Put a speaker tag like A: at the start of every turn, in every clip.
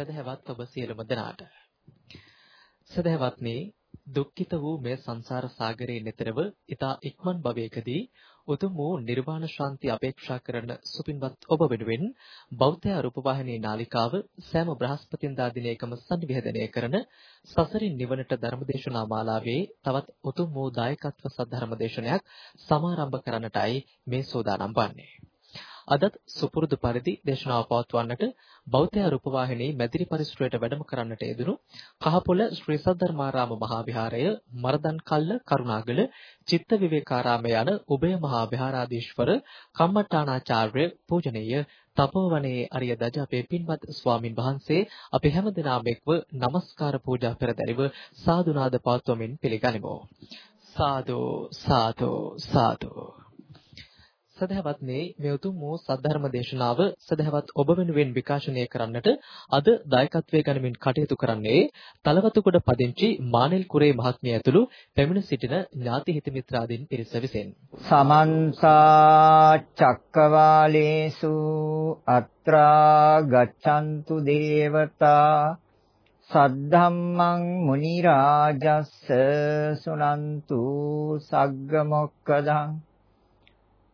A: සදහවත් ඔබ සියලුම දෙනාට. සදහවත්නි දුක්ඛිත වූ මේ සංසාර සාගරයේ නිතරව ඊතා ඉක්මන් භවයකදී උතුම් වූ නිර්වාණ ශාන්තිය අපේක්ෂා කරන සුපින්වත් ඔබ වෙනුවෙන් බෞද්ධ රූපවාහිනී නාලිකාව සෑම බ්‍රහස්පතින්දා දිනයකම සංවිධානය කරන සසරින් නිවනට ධර්මදේශනා මාලාවේ තවත් උතුම් වූ දායකත්ව සද්ධර්මදේශනයක් සමාරම්භ කරන්නටයි මේ සෝදානම් වන්නේ. අදත් සුපුරුදු පරිදි දේශනාව පවත්වන්නට බෞද්ධ රූපවාහිනී මැදිරි පරිසරයට වැඩම කරන්නට යෙදුණු කහපොළ ශ්‍රී සද්ධර්මාරාම මහා විහාරය මරදන් කල්ල කරුණාගල චිත්ත විවේකාරාම යන උභය මහා විහාරාධීශවර කම්මඨානාචාර්ය පූජනීය තපෝවනයේ අරිය දජ අපේ පින්වත් ස්වාමින් වහන්සේ අපි හැමදෙනාම එක්ව নমස්කාර පූජා පෙරදරිව සාදුනාද පවත්වමින් පිළිගනිමු. සාදු සාදු සාදු. සදහවත්නේ මේ උතුම් වූ සද්ධර්ම දේශනාව සදහවත් ඔබ වෙනුවෙන් විකාශනය කරන්නට අද දායකත්වයේ ගනිමින් කටයුතු කරන්නේ තලවතුගොඩ පදිංචි මානෙල් කුරේ මහත්මිය ඇතුළු පැමිණ සිටින ඥාති හිත මිත්‍රාදීන් පිරිස විසින්.
B: සමන්ත චක්කවාලේසු අත්‍රා ගච්ඡන්තු දේවතා සද්ධම්මං මුනි රාජස්ස සුනන්තු සග්ග මොක්කදං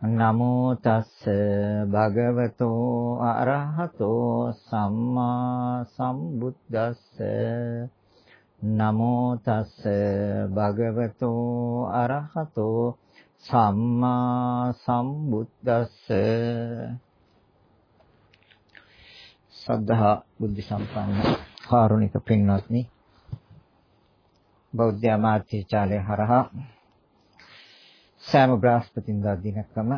B: නමෝ තස්ස භගවතෝ අරහතෝ සම්මා සම්බුද්දස්ස. නමෝ තස්ස භගවතෝ අරහතෝ සම්මා සම්බුද්දස්ස. සද්ධා බුද්ධ සම්පන්න කාරුණික පින්වත්නි බෞද්ධ ආමාත්‍ය හරහා සෑම බ්‍රහස්පතින්දා දිනකම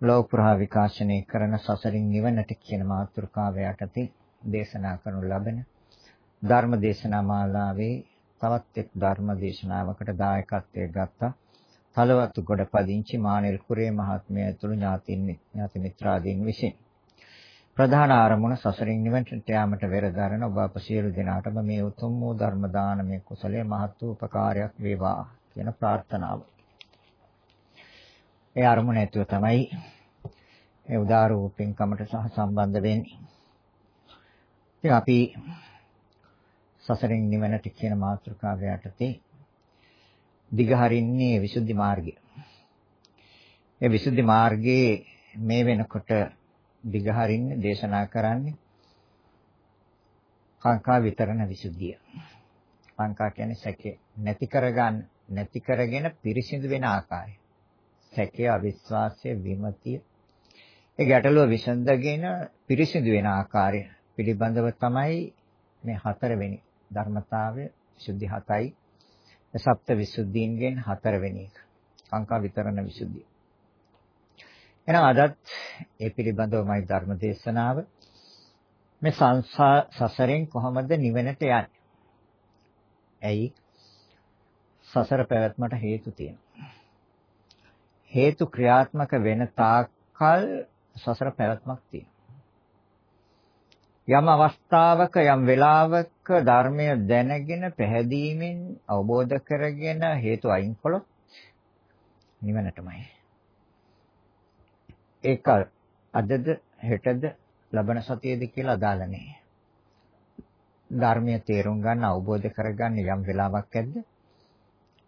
B: ලෝක පුරා විකාශනය කරන සසරින් නිවනට කියන මාතෘකාව යටතේ දේශනා කරනු ලබන ධර්ම දේශනා මාලාවේ තවත් එක් ධර්ම දේශනාවකට දායකත්වයේ ගත්තා. තලවතු ගොඩ පදිංචි මානෙල් කුරේ මහත්මයා ඇතුළු ඥාතින් ඥාති මිත්‍රාදීන් විසින් ප්‍රධාන ආරමුණ සසරින් නිවනට යාමට වෙරදරන ඔබ අප සියලු දෙනාටම මේ උතුම් වූ ධර්ම දානමය කුසලයේ මහත් වූ උපකාරයක් වේවා කියන ප්‍රාර්ථනාව. ඒ අරමුණ ඇතුව තමයි මේ උදාර වූ පින්කමට සහ සම්බන්ධ වෙන්නේ. ඉතින් අපි සසරින් නිවනට කියන මාතෘකාව යටතේ දිගහරින්නේ විසුද්ධි මාර්ගය. ඒ විසුද්ධි මාර්ගයේ මේ වෙනකොට දිගහරින්නේ දේශනා කරන්නේ කාංකා විතරණ විසුද්ධිය. කාංකා කියන්නේ සැකේ නැති කරගන්න නැති කරගෙන පිරිසිදු වෙන ආකාරය. සැකය, අවිශ්වාසය, විමතිය. ඒ ගැටලුව විසඳගෙන පිරිසිදු වෙන ආකාරය පිළිබඳව තමයි මේ හතරවෙනි ධර්මතාවය විසුද්ධි හතයි. සප්ත විසුද්ධීන්ගෙන් හතරවෙනි එක. සංකා විතරණ විසුද්ධිය. එහෙනම් අදත් ඒ පිළිබඳවමයි ධර්ම දේශනාව. මේ සසරෙන් කොහොමද නිවෙනට යන්නේ? ඇයි? සසර පැවැත්මට හේතු තියෙනවා. හේතු ක්‍රියාත්මක වෙන තාක්කල් සසර පැවැත්මක් තියෙනවා. යම් අවස්ථාවක යම් වෙලාවක ධර්මය දැනගෙන පැහැදීමෙන් අවබෝධ කරගෙන හේතු අයින් කළොත් නිවනටමයි. ඒක අදද හෙටද ලබන සතියේද කියලා අදාළ නැහැ. ධර්මය තේරුම් ගන්න අවබෝධ කරගන්න යම් වෙලාවක් ඇද්ද?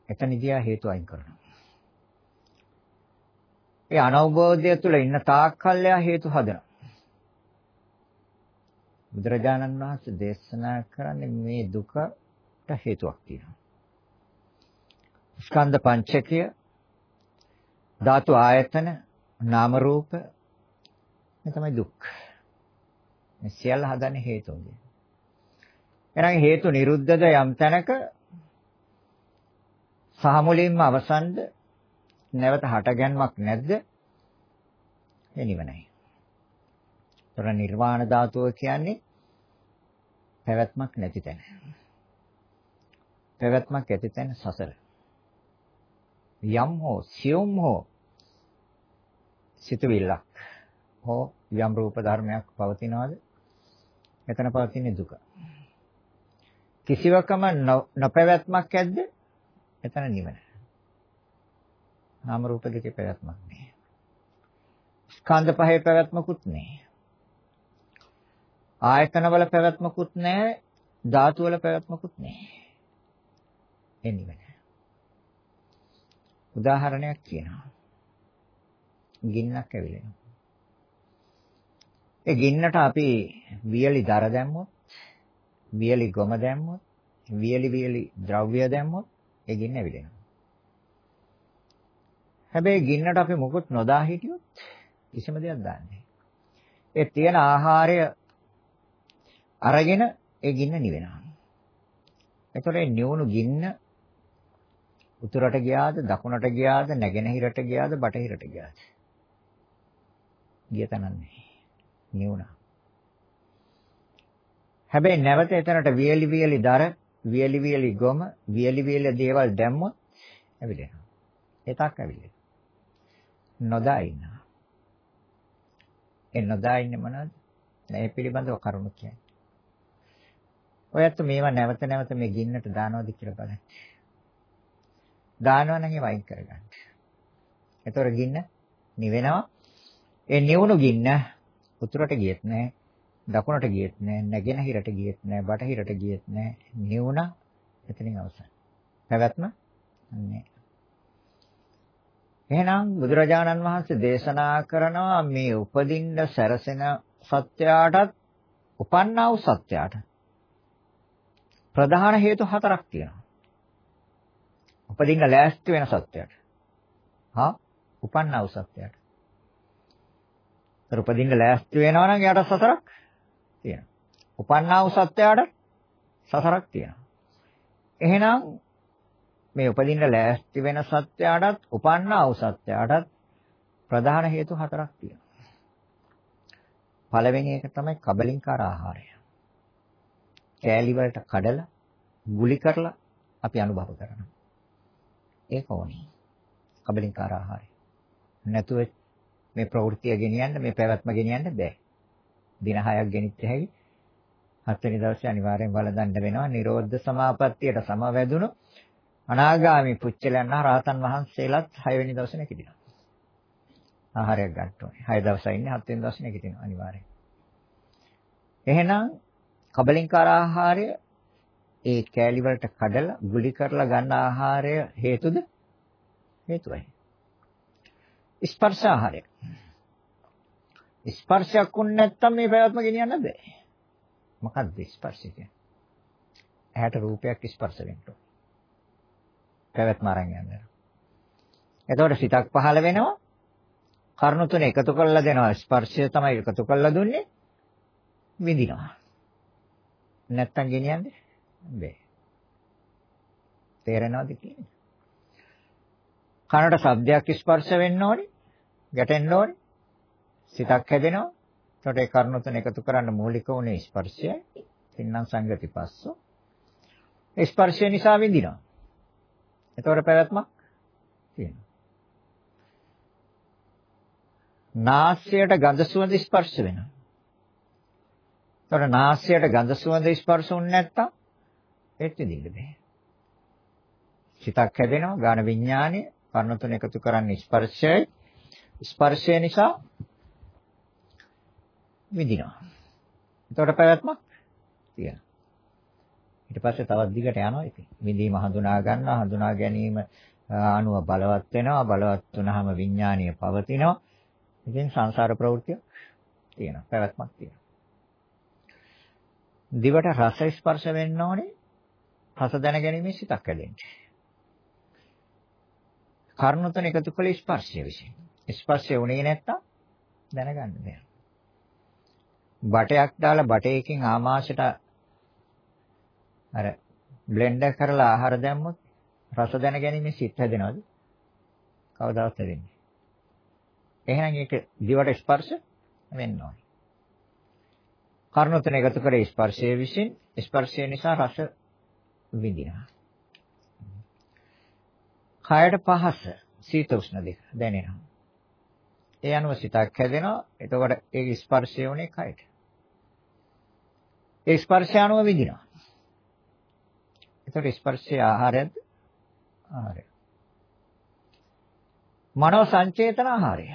B: එතනදී හේතු අයින් කරනවා. ඒ අනවබෝධය තුළ ඉන්න තාක්කල් හේතු හදනවා. බුදුරජාණන් වහන්සේ දේශනා කරන්නේ මේ දුකට හේතුවක් තියෙනවා. ස්කන්ධ පංචකය ධාතු ආයතන නාම රූප මේ තමයි දුක්. මේ සියල්ල හදන්නේ හේතුන්ගෙන්. එහෙනම් හේතු නිරුද්ධද යම් තැනක සහ මුලින්ම අවසන්ද නැවත හටගන්මක් නැද්ද? ඒ නිවනයි. ତොර නිර්වාණ ධාතුව කියන්නේ පැවැත්මක් නැති තැන. පැවැත්මක් ඇති තැන සසර. යම් හෝ සියුම් හෝ සිතුවිල්ලක් හෝ යම් රූප ධර්මයක් පවතිනවාද? එතන පවතින දුක. කිසිවකම නොපැවැත්මක් ඇද්ද? එතන නිවන. නාම රූප දෙකේ පැවැත්මක් නෑ. ස්කන්ධ පහේ පැවැත්මකුත් නෑ. ආයතන වල පැවැත්මකුත් නෑ. ධාතු වල පැවැත්මකුත් නෑ. ඒ නිවන. උදාහරණයක් කියනවා. ගින්නක් ඇවිලෙනවා. ඒ ගින්නට අපි වියලි දර දැම්මොත්, වියලි ගොම දැම්මොත්, වියලි වියලි ද්‍රව්‍ය දැම්මොත් ඒ ගින්න ඇවිලෙනවා. හැබැයි ගින්නට අපි මොකුත් නොදා හිටියොත් කිසිම දෙයක් දාන්නේ ඒ තියෙන ආහාරය අරගෙන ඒ ගින්න නිවෙනවා. එතකොට මේ නිවුණු ගින්න උතුරට ගියාද දකුණට ගියාද නැගෙනහිරට ගියාද බටහිරට ගියාද? ගිය තැනක් නැහැ. නිවුණා. හැබැයි නැවත එතනට වියලි වියලි දර, වියලි වියලි ගොම, වියලි වියලි දේවල් දැම්මොත් ඇවිලෙනවා. එතක් ඇවිලෙනවා. නොදා ඉන්නවා. ඒ නොදා ඉන්නේ මොනවද? මේ පිළිබඳව කරුණු කියන්නේ. ඔයත් මේවා නැවත නැවත මේ ගින්නට දානවද කියලා බලන්න. දානවා නම් ඒ වයින් කරගන්න. එතකොට ගින්න නිවෙනවා. ඒ නිවුණු ගින්න උතුරට ගියෙත් නැහැ, දකුණට ගියෙත් නැහැ, නැගෙනහිරට ගියෙත් නැහැ, බටහිරට ගියෙත් නැහැ. නිවුණා එතනින් අවසන්. පැවැත්ම නැහැ. එහෙනම් බුදුරජාණන් වහන්සේ දේශනා කරනවා මේ උපදින්න සැරසෙන සත්‍යයටත් උපන්නා වූ සත්‍යයට ප්‍රධාන හේතු හතරක් තියෙනවා. උපදින්න ලෑස්ති වෙන සත්‍යයට. හා උපන්නා වූ සත්‍යයට. උපදින්න ලෑස්ති වෙනවා නම් එයාට සසරක් තියෙනවා. උපන්නා වූ සත්‍යයට සසරක් තියෙනවා. එහෙනම් මේ උපදින්න ලෑස්ති වෙන සත්‍යයටත් උපන්නා වූ සත්‍යයටත් ප්‍රධාන හේතු හතරක් තියෙනවා. පළවෙනි එක තමයි කබලින්කාර ආහාරය. කෑලි වලට කඩලා ගුලි කරලා අපි අනුභව කරනවා. ඒක ඕනේ. කබලින්කාර ආහාරය. නැතුව මේ ප්‍රවෘත්තිය ගෙනියන්න මේ පැවැත්ම ගෙනියන්න බෑ. දින 6ක් ගෙනිච්ච හැකි හත්වෙනි දවසේ අනිවාර්යෙන් වළඳන්න වෙනවා. නිරෝධ සමාපත්තියට සමවැදුණු අනාගාමි පුච්චලයන් රහතන් වහන්සේලාත් 6 වෙනි දවසේ නැගිටිනවා. ආහාරයක් ගන්න ඕනේ. 6 දවසයි ඉන්නේ 7 වෙනි දවසේ නැගිටිනවා අනිවාර්යෙන්. එහෙනම් කබලින්කාර ආහාරය ඒ කෑලි වලට කඩලා ගුලි කරලා ගන්න ආහාරය හේතුද? හේතුවයි. ස්පර්ශ ආහාරය. ස්පර්ශයක් වුණ නැත්තම් මේ පැවැත්ම ගෙනියන්න බෑ. මොකද්ද ස්පර්ශය කියන්නේ? ඇහැට රූපයක් ස්පර්ශ වෙන්න ඕන. පැවැත්ම අරන් යනවා. එතකොට සිතක් පහළ වෙනවා. කර්ණ තුන එකතු කරලා දෙනවා. ස්පර්ශය තමයි එකතු කරලා දුන්නේ. විඳිනවා. නැත්තම් ගෙනියන්නේ බෑ. තේරෙනවද කියන්නේ? කනට ශබ්දයක් ස්පර්ශ වෙන්න ඕනේ. ගැටෙන්න ඕනේ. සිතක් හැදෙනවා. එතකොට ඒ කර්ණ තුන එකතු කරන්න මූලික උනේ ස්පර්ශයයි. තින්නම් සංගති පස්සෝ. ස්පර්ශය නිසා විඳිනවා. එතකොට පැවැත්මක් තියෙනවා. නාසයට ගඳ සුවඳ ස්පර්ශ වෙනවා. එතකොට නාසයට ගඳ සුවඳ ස්පර්ශ වුනේ නැත්තම් ඒත් විඳින්න බෑ. සිතක් හැදෙනවා ගාන විඥානය කර්ණ තුන එකතු කරන්නේ ස්පර්ශයයි. ස්පර්ශය නිසා විඳිනවා. එතකොට පැවැත්මක් තියෙනවා. ඊට පස්සේ තවත් දිගට යනවා ඉතින්. විඳීම හඳුනා ගන්නවා, හඳුනා ගැනීම අනුව බලවත් වෙනවා, බලවත් වුනහම විඥානීය පවතිනවා. ඉතින් සංසාර ප්‍රවෘත්තිය තියෙනවා, පැවැත්මක් තියෙනවා. දිවට රස ස්පර්ශ වෙන්න ඕනේ. රස දැනගැනීමේ සිතක් හැදෙන්නේ. කර්ණ තුන එකතු කළ ස්පර්ශය විසින්. ස්පර්ශය උනේ නැත්තම් දැනගන්න බෑ. බටයක් දාලා බටයකින් ආමාශයට අර බ්ලෙන්ඩර් කරලා ආහාර දැම්මොත් රස දැනගැනීමේ සිත් හැදෙනවද? කවදාවත් හැදෙන්නේ නැහැ. එහෙනම් ඒක දිවට ස්පර්ශ වෙන්න ඕනේ. කර්ණ තුන එකතු කරේ ස්පර්ශයේ විසින් ස්පර්ශය නිසා රස විඳිනවා. කයට පහස සීත උෂ්ණ දෙක දැනෙනවා. ඒ අනුව සිතක් හැදෙනවා. එතකොට ඒ ස්පර්ශය උනේ කයට. ඒ ස්පර්ශය අනුව විඳිනවා. එතකොට ස්පර්ශය ආහාරයක්ද? ආහාරය. මනෝ සංචේතන ආහාරය.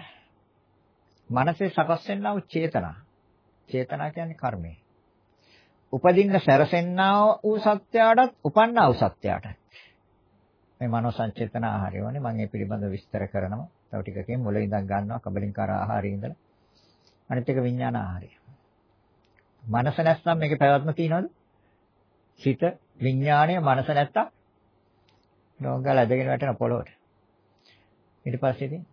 B: මනසේ සකස් වෙනා වූ චේතනා. චේතනා කියන්නේ කර්මය. උපදින්න සැරසෙන්නා වූ සත්‍යයටත් උපන්නා වූ සත්‍යයටත් මේ මනෝ සංචේතන ආහාරය වනේ මම ඒ පිළිබඳව විස්තර කරනවා. තව ටිකකින් මුල ඉඳන් ගන්නවා කබලින්කාර ආහාරය ඉඳලා. අනිත් එක විඥාන ආහාරය. මනස නැත්නම් මේකේ පැවැත්ම තියනවද? සිත විඥාණය මනස නැත්තම් නෝගල ඇදගෙන වැටෙන පොළොවට. ඊට පස්සේ ඉතින්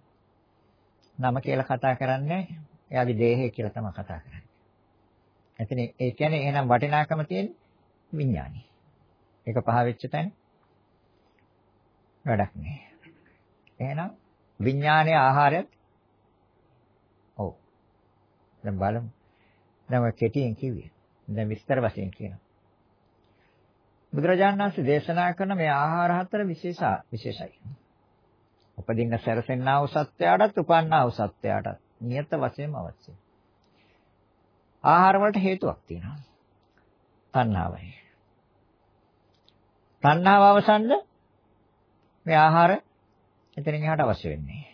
B: නම කියලා කතා කරන්නේ එයාගේ දේහය කියලා තමයි කතා කරන්නේ. එතන ඒ කියන්නේ එහෙනම් වටිනාකම තියෙන විඥානි. ඒක පහ වෙච්ච තැන වැඩක් නෑ. එහෙනම් විඥානයේ ආහාරයත් ඔව්. දැන් බලමු. දැන් ඔය කෙටියෙන් කිව්වේ. දැන් විස්තර වශයෙන් කියනවා. බුදුරජාණන් වහන්සේ දේශනා කරන මේ ආහාර හතර විශේෂ විශේෂයි. උපදින්න සැරසෙන්නා වූ සත්‍යයටත් උපන්නා වූ සත්‍යයටත් නියත වශයෙන්ම අවශ්‍යයි. ආහාර වලට හේතුවක් තියෙනවා. තණ්හාවයි. තණ්හාව අවසන්ද මේ ආහාර එතනින් එහාට අවශ්‍ය වෙන්නේ.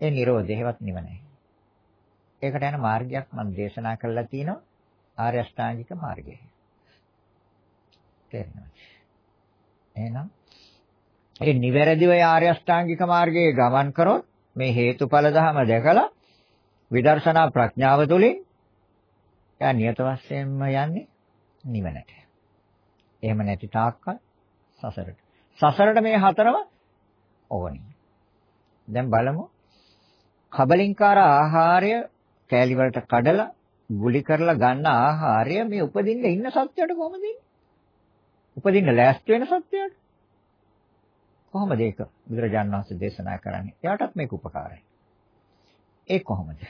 B: ඒ Nirodheවත් නිවනයි. ඒකට යන මාර්ගයක් මම දේශනා කරලා තිනවා ආර්ය අෂ්ටාංගික මාර්ගය. තේරෙනවද? එහෙනම් ඒ නිවැරදිව ආර්ය අෂ්ටාංගික මාර්ගයේ ගමන් කරොත් මේ හේතුඵල ධම දැකලා විදර්ශනා ප්‍රඥාව තුළින් එයා නියත වශයෙන්ම යන්නේ නිවනට. එහෙම නැති තාක්කල් සසරට. සසරට මේ හතරම ඕනි. දැන් බලමු. කබලින්කාර ආහාරය කෑලි වලට කඩලා ගුලි කරලා ගන්න ආහාරය මේ උපදින්න ඉන්න සත්‍යයට කොහොමද දෙන්නේ? උපදින්න ලෑස්ති වෙන සත්‍යයට. කොහොමද ඒක බුදුරජාණන් වහන්සේ දේශනා කරන්නේ? එයාටත් මේක උපකාරයි. ඒ කොහොමද?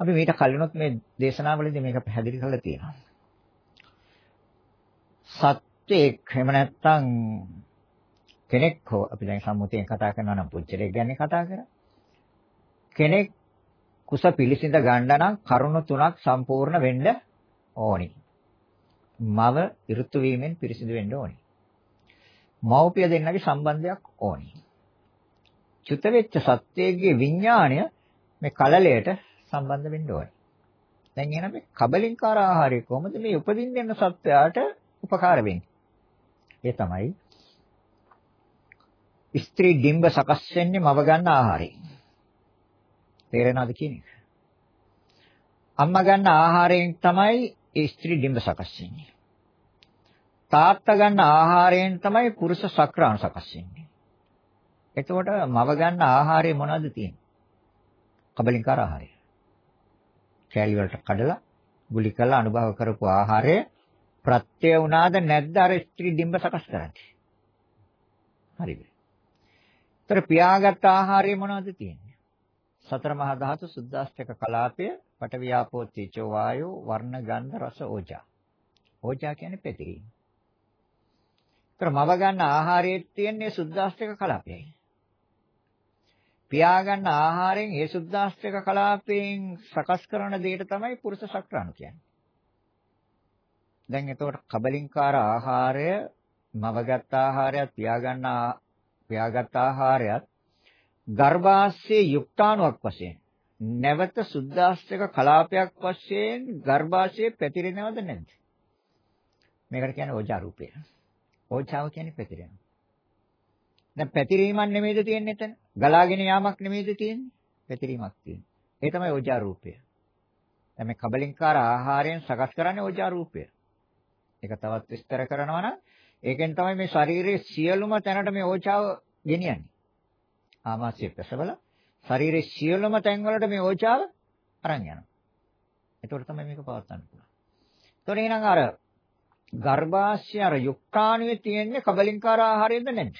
B: අපි මීට කලිනුත් මේ දේශනාවලදී මේක පැහැදිලි කරලා තියෙනවා. සත්‍යයක් එහෙම නැත්නම් කෙනෙක් හෝ අපි දැන් සම්මුතියෙන් කතා කරනවා නම් පුච්චලෙක් ගැන කතා කරා. කෙනෙක් කුස පිළිසිඳ ගන්න නම් කරුණු තුනක් සම්පූර්ණ වෙන්න ඕනි. මව ඍතු වීමෙන් පිරිසිදු වෙන්න ඕනි. මව්පිය දෙන්නගේ සම්බන්ධයක් ඕනි. චුත වෙච්ච සත්‍යයේ විඥාණය මේ කලලයට සම්බන්ධ වෙන්න ඕනේ. දැන් එහෙනම් මේ කබලින්කාර ආහාරය කොහොමද මේ උපදින්න යන සත්‍යයට උපකාර වෙන්නේ? ඒ තමයි ස්ත්‍රී ඩිම්බ සකස් වෙන්නේ මව ගන්න ආහාරයෙන්. තේරෙනවද කියන්නේ? අම්මා ගන්න ආහාරයෙන් තමයි ඒ ස්ත්‍රී ඩිම්බ සකස් වෙන්නේ. තාත්තා ගන්න ආහාරයෙන් තමයි පුරුෂ සක්‍රාණ සකස් වෙන්නේ. එතකොට මව ගන්න ආහාරය මොනවද තියෙන්නේ? කබලින්කාර ආහාරය. කැලි වලට කඩලා ගුලි කරලා අනුභව කරපු ආහාරය ප්‍රත්‍ය වුණාද නැද්ද අර ස්ත්‍රී ඩිම්බ සකස් කරන්නේ? හරිද? ඒතර පියාගත් ආහාරය මොනවද තියෙන්නේ? සතර මහා ධාතු සුද්දාස්තක කලාපය පටවියාපෝ තීචෝ වායෝ වර්ණ ගන්ධ රස ඕජා. ඕජා කියන්නේ පෙතිරීම. ඒතර මව ගන්න ආහාරයේ තියෙන්නේ සුද්දාස්තක කලාපයයි. පියා ගන්න ආහාරයෙන් ඒ සුද්දාස්ත්‍රික කලාපයෙන් සකස් කරන දෙයට තමයි පුරුෂ ශක්‍රාණු කියන්නේ. දැන් එතකොට කබලින්කාර ආහාරය මවගත් ආහාරයත් පියාගන්න පියාගත් ආහාරයත් ගර්භාෂයේ යුක්තාණුවක් වශයෙන් නැවත සුද්දාස්ත්‍රික කලාපයක් වශයෙන් ගර්භාෂයේ පැතිරෙනවද නැද්ද? මේකට කියන්නේ ඕජා රූපය. ඕජාව කියන්නේ පැතිරෙනවා. දැන් පැතිරීමක් නෙමෙයිද තියෙන්නේ එතන? ගලාගෙන යාමක් නෙමෙයිද තියෙන්නේ? පැතිරීමක් තියෙන්නේ. ඒ තමයි ඕජා රූපය. දැන් මේ කබලින්කාර ආහාරයෙන් සකස් කරන්නේ ඕජා රූපය. ඒක තවත් විස්තර කරනවා නම් ඒකෙන් තමයි මේ ශරීරයේ සියලුම තැනට මේ ඕජාව ගෙනියන්නේ. ආමාශය පැසවල ශරීරයේ සියලුම තැන් වලට මේ ඕජාව අරන් යනවා. ඒතකොට තමයි මේක පවත්වන්න පුළුවන්. ඒතකොට එහෙනම් අර ගර්භාෂය අර යුක්තාණුවේ තියෙන්නේ කබලින්කාර ආහාරයද නැද්ද?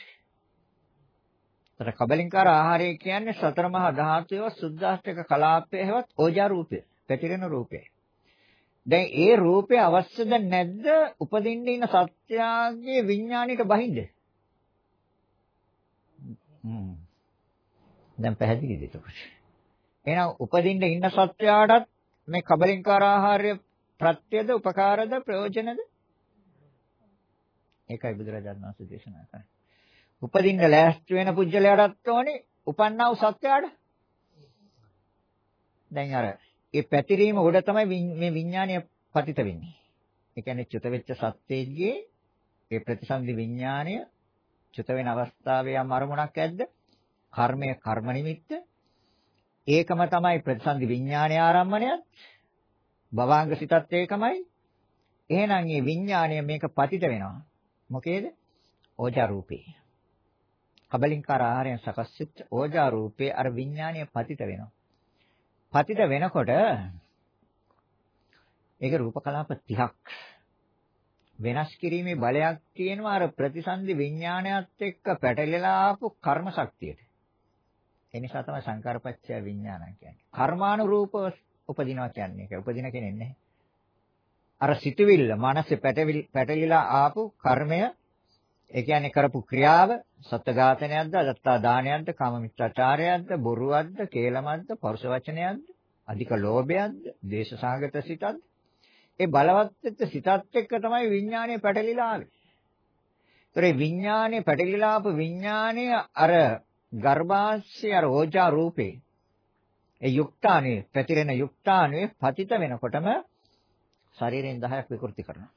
B: ඒතර කබලින්කාර ආහාරය කියන්නේ සතර මහා ධාතුව සුද්ධාෂ්ටක කලාපයේ හැවත් ඕජා රූපය, පැතිරෙන රූපය. දැන් ඒ රූපය අවශ්‍යද නැද්ද උපදින්න ඉන්න සත්‍යාගේ විඥාණයට බහින්ද? හ්ම්. දැන් පැහැදිලිද එතකොට? එහෙනම් උපදින්න ඉන්න සත්‍යයටත් මේ කබලින්කාර ආහාරය ප්‍රත්‍යද උපකාරද ප්‍රයෝජනද? ඒකයි බුදුරජාණන් වහන්සේ දේශනා කරන්නේ. උපදින්න ලෑස්ති වෙන පුජ්‍යලයටත් ඕනේ උපන්නා වූ සත්‍යයට. දැන් අර ඒ පැතිරීම උඩ තමයි මේ විඥානය පතිත වෙන්නේ. ඒ කියන්නේ චුත වෙච්ච සත්‍යයේ ඒ ප්‍රතිසන්දි විඥානය චුත වෙන අවස්ථාවේ යම් අරමුණක් ඇද්ද? කර්මය කර්ම නිමිත්ත. ඒකම තමයි ප්‍රතිසන්දි විඥානය ආරම්භණයත්. භවාංග සිතත් ඒකමයි. එහෙනම් මේ විඥානය මේක පතිත වෙනවා. මොකේද? ඕජා රූපේ. කබලින්කාර ආහාරයෙන් සකස් වෙච්ච ඕජා රූපේ අර විඥානය පතිත වෙනවා. පතිත වෙනකොට ඒක රූප කලාප 30ක් වෙනස් කිරීමේ බලයක් තියෙනවා අර ප්‍රතිසන්දි විඥානයත් එක්ක පැටලෙලා ආපු කර්ම ශක්තියට. ඒ නිසා තමයි සංකාරපච්චය විඥානං කියන්නේ. කර්මානුරූපව උපදිනවා කියන්නේ ඒක. උපදින කෙනෙක් නැහැ. අර සිතුවිල්ල මනසේ පැටලිලා ආපු කර්මය ඒ කියන්නේ කරපු ක්‍රියාව සත්ත්ව ඝාතනයක්ද අදත්තා දානයක්ද කාම මිත්‍යාචාරයක්ද බොරුවක්ද කේලමක්ද පරුෂ වචනයක්ද අධික ලෝභයක්ද දේශසාගත සිතක්ද ඒ බලවත් වෙච්ච සිතත් එක්ක තමයි විඥානය පැටලිලා ආවේ. ඒතරේ විඥානය පැටලිලා ආපු විඥානය අර ගර්භාෂය අර ඕජා රූපේ ඒ යුක්තානේ පැතිරෙන යුක්තානේ පතිත වෙනකොටම ශරීරයෙන් 10ක් විකෘති කරනවා.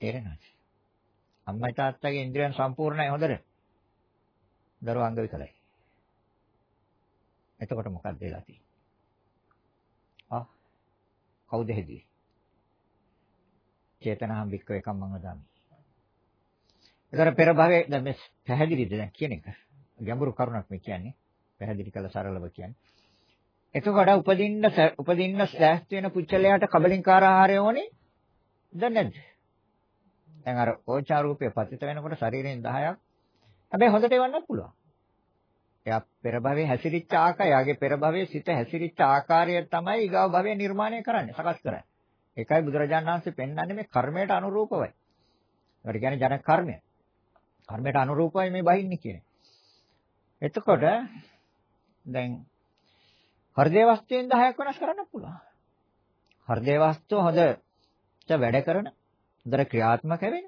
B: තේරෙනවද? අම්මයි තාත්තගේ ඉන්ද්‍රියන් සම්පූර්ණයි හොඳට. දරුවා අංග විකලයි. එතකොට මොකක්ද වෙලා තියෙන්නේ? ආ කවුද හෙදුවේ? චේතනාම් වික්ක එකම් මම දාමි. ඒතර පෙර භවයේ දැන් මේ පැහැදිලිද දැන් කියන එක? ගැඹුරු කරුණක් මේ කියන්නේ. පැහැදිලි කළ සරලව කියන්නේ. එතකොට උපදින්න උපදින්න ලෑස්ති වෙන පුච්චලයට කබලින්කාර ආහාරය ඕනේ. දැන් නැද්ද? දැන් අර ඕචා රූපය පතිත වෙනකොට ශරීරයෙන් 10ක් හැබැයි හොඳට එවන්නත් පුළුවන්. එයා පෙර භවයේ හැසිරිච්ච ආකාරය, යාගේ පෙර භවයේ සිත හැසිරිච්ච ආකාරය තමයි ඊගාව භවය නිර්මාණය කරන්නේ, සකස් කරන්නේ. ඒකයි බුදුරජාණන් වහන්සේ පෙන්වන්නේ මේ කර්මයට අනුරූපවයි. ඒකට කියන්නේ ජන කර්මය. කර්මයට අනුරූපවයි මේ බහින්නේ කියන්නේ. එතකොට දැන් හෘදේ වස්තුවෙන් 10ක් වෙනස් කරන්න පුළුවන්. හෘදේ වස්තුව හොඳට වැඩ කරන හොඳට ක්‍රියාත්මක වෙන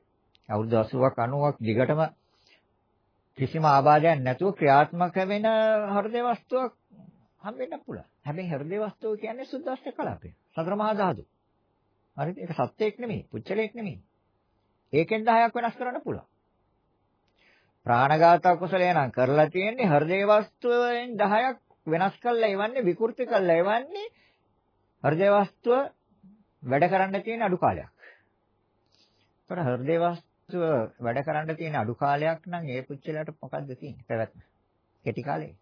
B: අවුරුදු 80ක් 90ක් දිගටම කිසිම ආබාධයක් නැතුව ක්‍රියාත්මක වෙන හෘදේ වස්තුවක් හම්බෙන්න පුළුවන්. හැබැයි හෘදේ වස්තුව කියන්නේ සුද්දාස්ත කලාපය. සතර මහා ධාතු. හරිද? ඒක සත්‍යයක් නෙමෙයි, පුච්චලයක් නෙමෙයි. ඒකෙන් 10ක් වෙනස් කරන්න පුළුවන්. ප්‍රාණඝාත කුසලය නම් කරලා තියෙන්නේ හෘදේ වස්තුවෙන් 10ක් වෙනස් කරලා එවන්නේ විකෘති කරලා එවන්නේ හෘදේ වස්තුව වැඩ කරන්න තියෙන අඩු කාලයක්. ඒතර හෘදේ වස්තුව වැඩ කරන්න තියෙන අඩු කාලයක් නම් ඒ පුච්චලයට මොකද්ද තියෙන්නේ? පැවැත්ම. කෙටි කාලේ.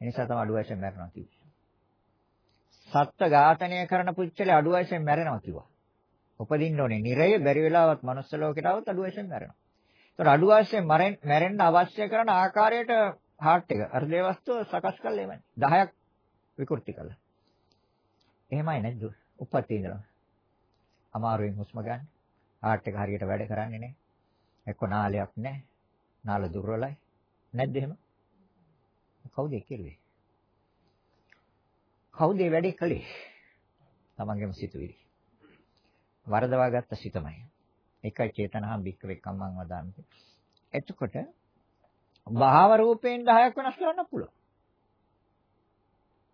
B: ඒ නිසා තමයි අඩු වයසෙන් මැරෙනවා කිව්වේ. සත්ත්ව ඝාතනය කරන පුච්චලේ අඩු වයසෙන් මැරෙනවා කිව්වා. උපදින්න ඕනේ. නිරය බැරි වෙලාවත් මනුස්ස ලෝකයට આવත් අඩු වයසෙන් මැරෙනවා. ඒතර අඩු වයසෙන් මැරෙන්න අවශ්‍ය කරන ආකාරයට හાર્ට් එක හෘදේ වස්තුව සකස් කරලා එවන්නේ. 10ක් විකෘති කළා. එහෙමයි නේද? උපත් ඉඳලා. අමාරුවෙන් හුස්ම ගන්න. හાર્ට් එක හරියට වැඩ කරන්නේ නැහැ. එක්ක නාලයක් නැහැ. නාල දුර්වලයි. නැද්ද එහෙම? කවුද කෙරුවේ? කවුද වැඩේ කළේ? තමන්ගේම සිතුවිලි. වරදවා ගත්ත සිතමයි. එකයි චේතනහම් බික්ක වෙක්කම්මන් වදාන්නේ. එතකොට භාව රූපයෙන් 10ක් වෙනස් කරන්න පුළුවන්.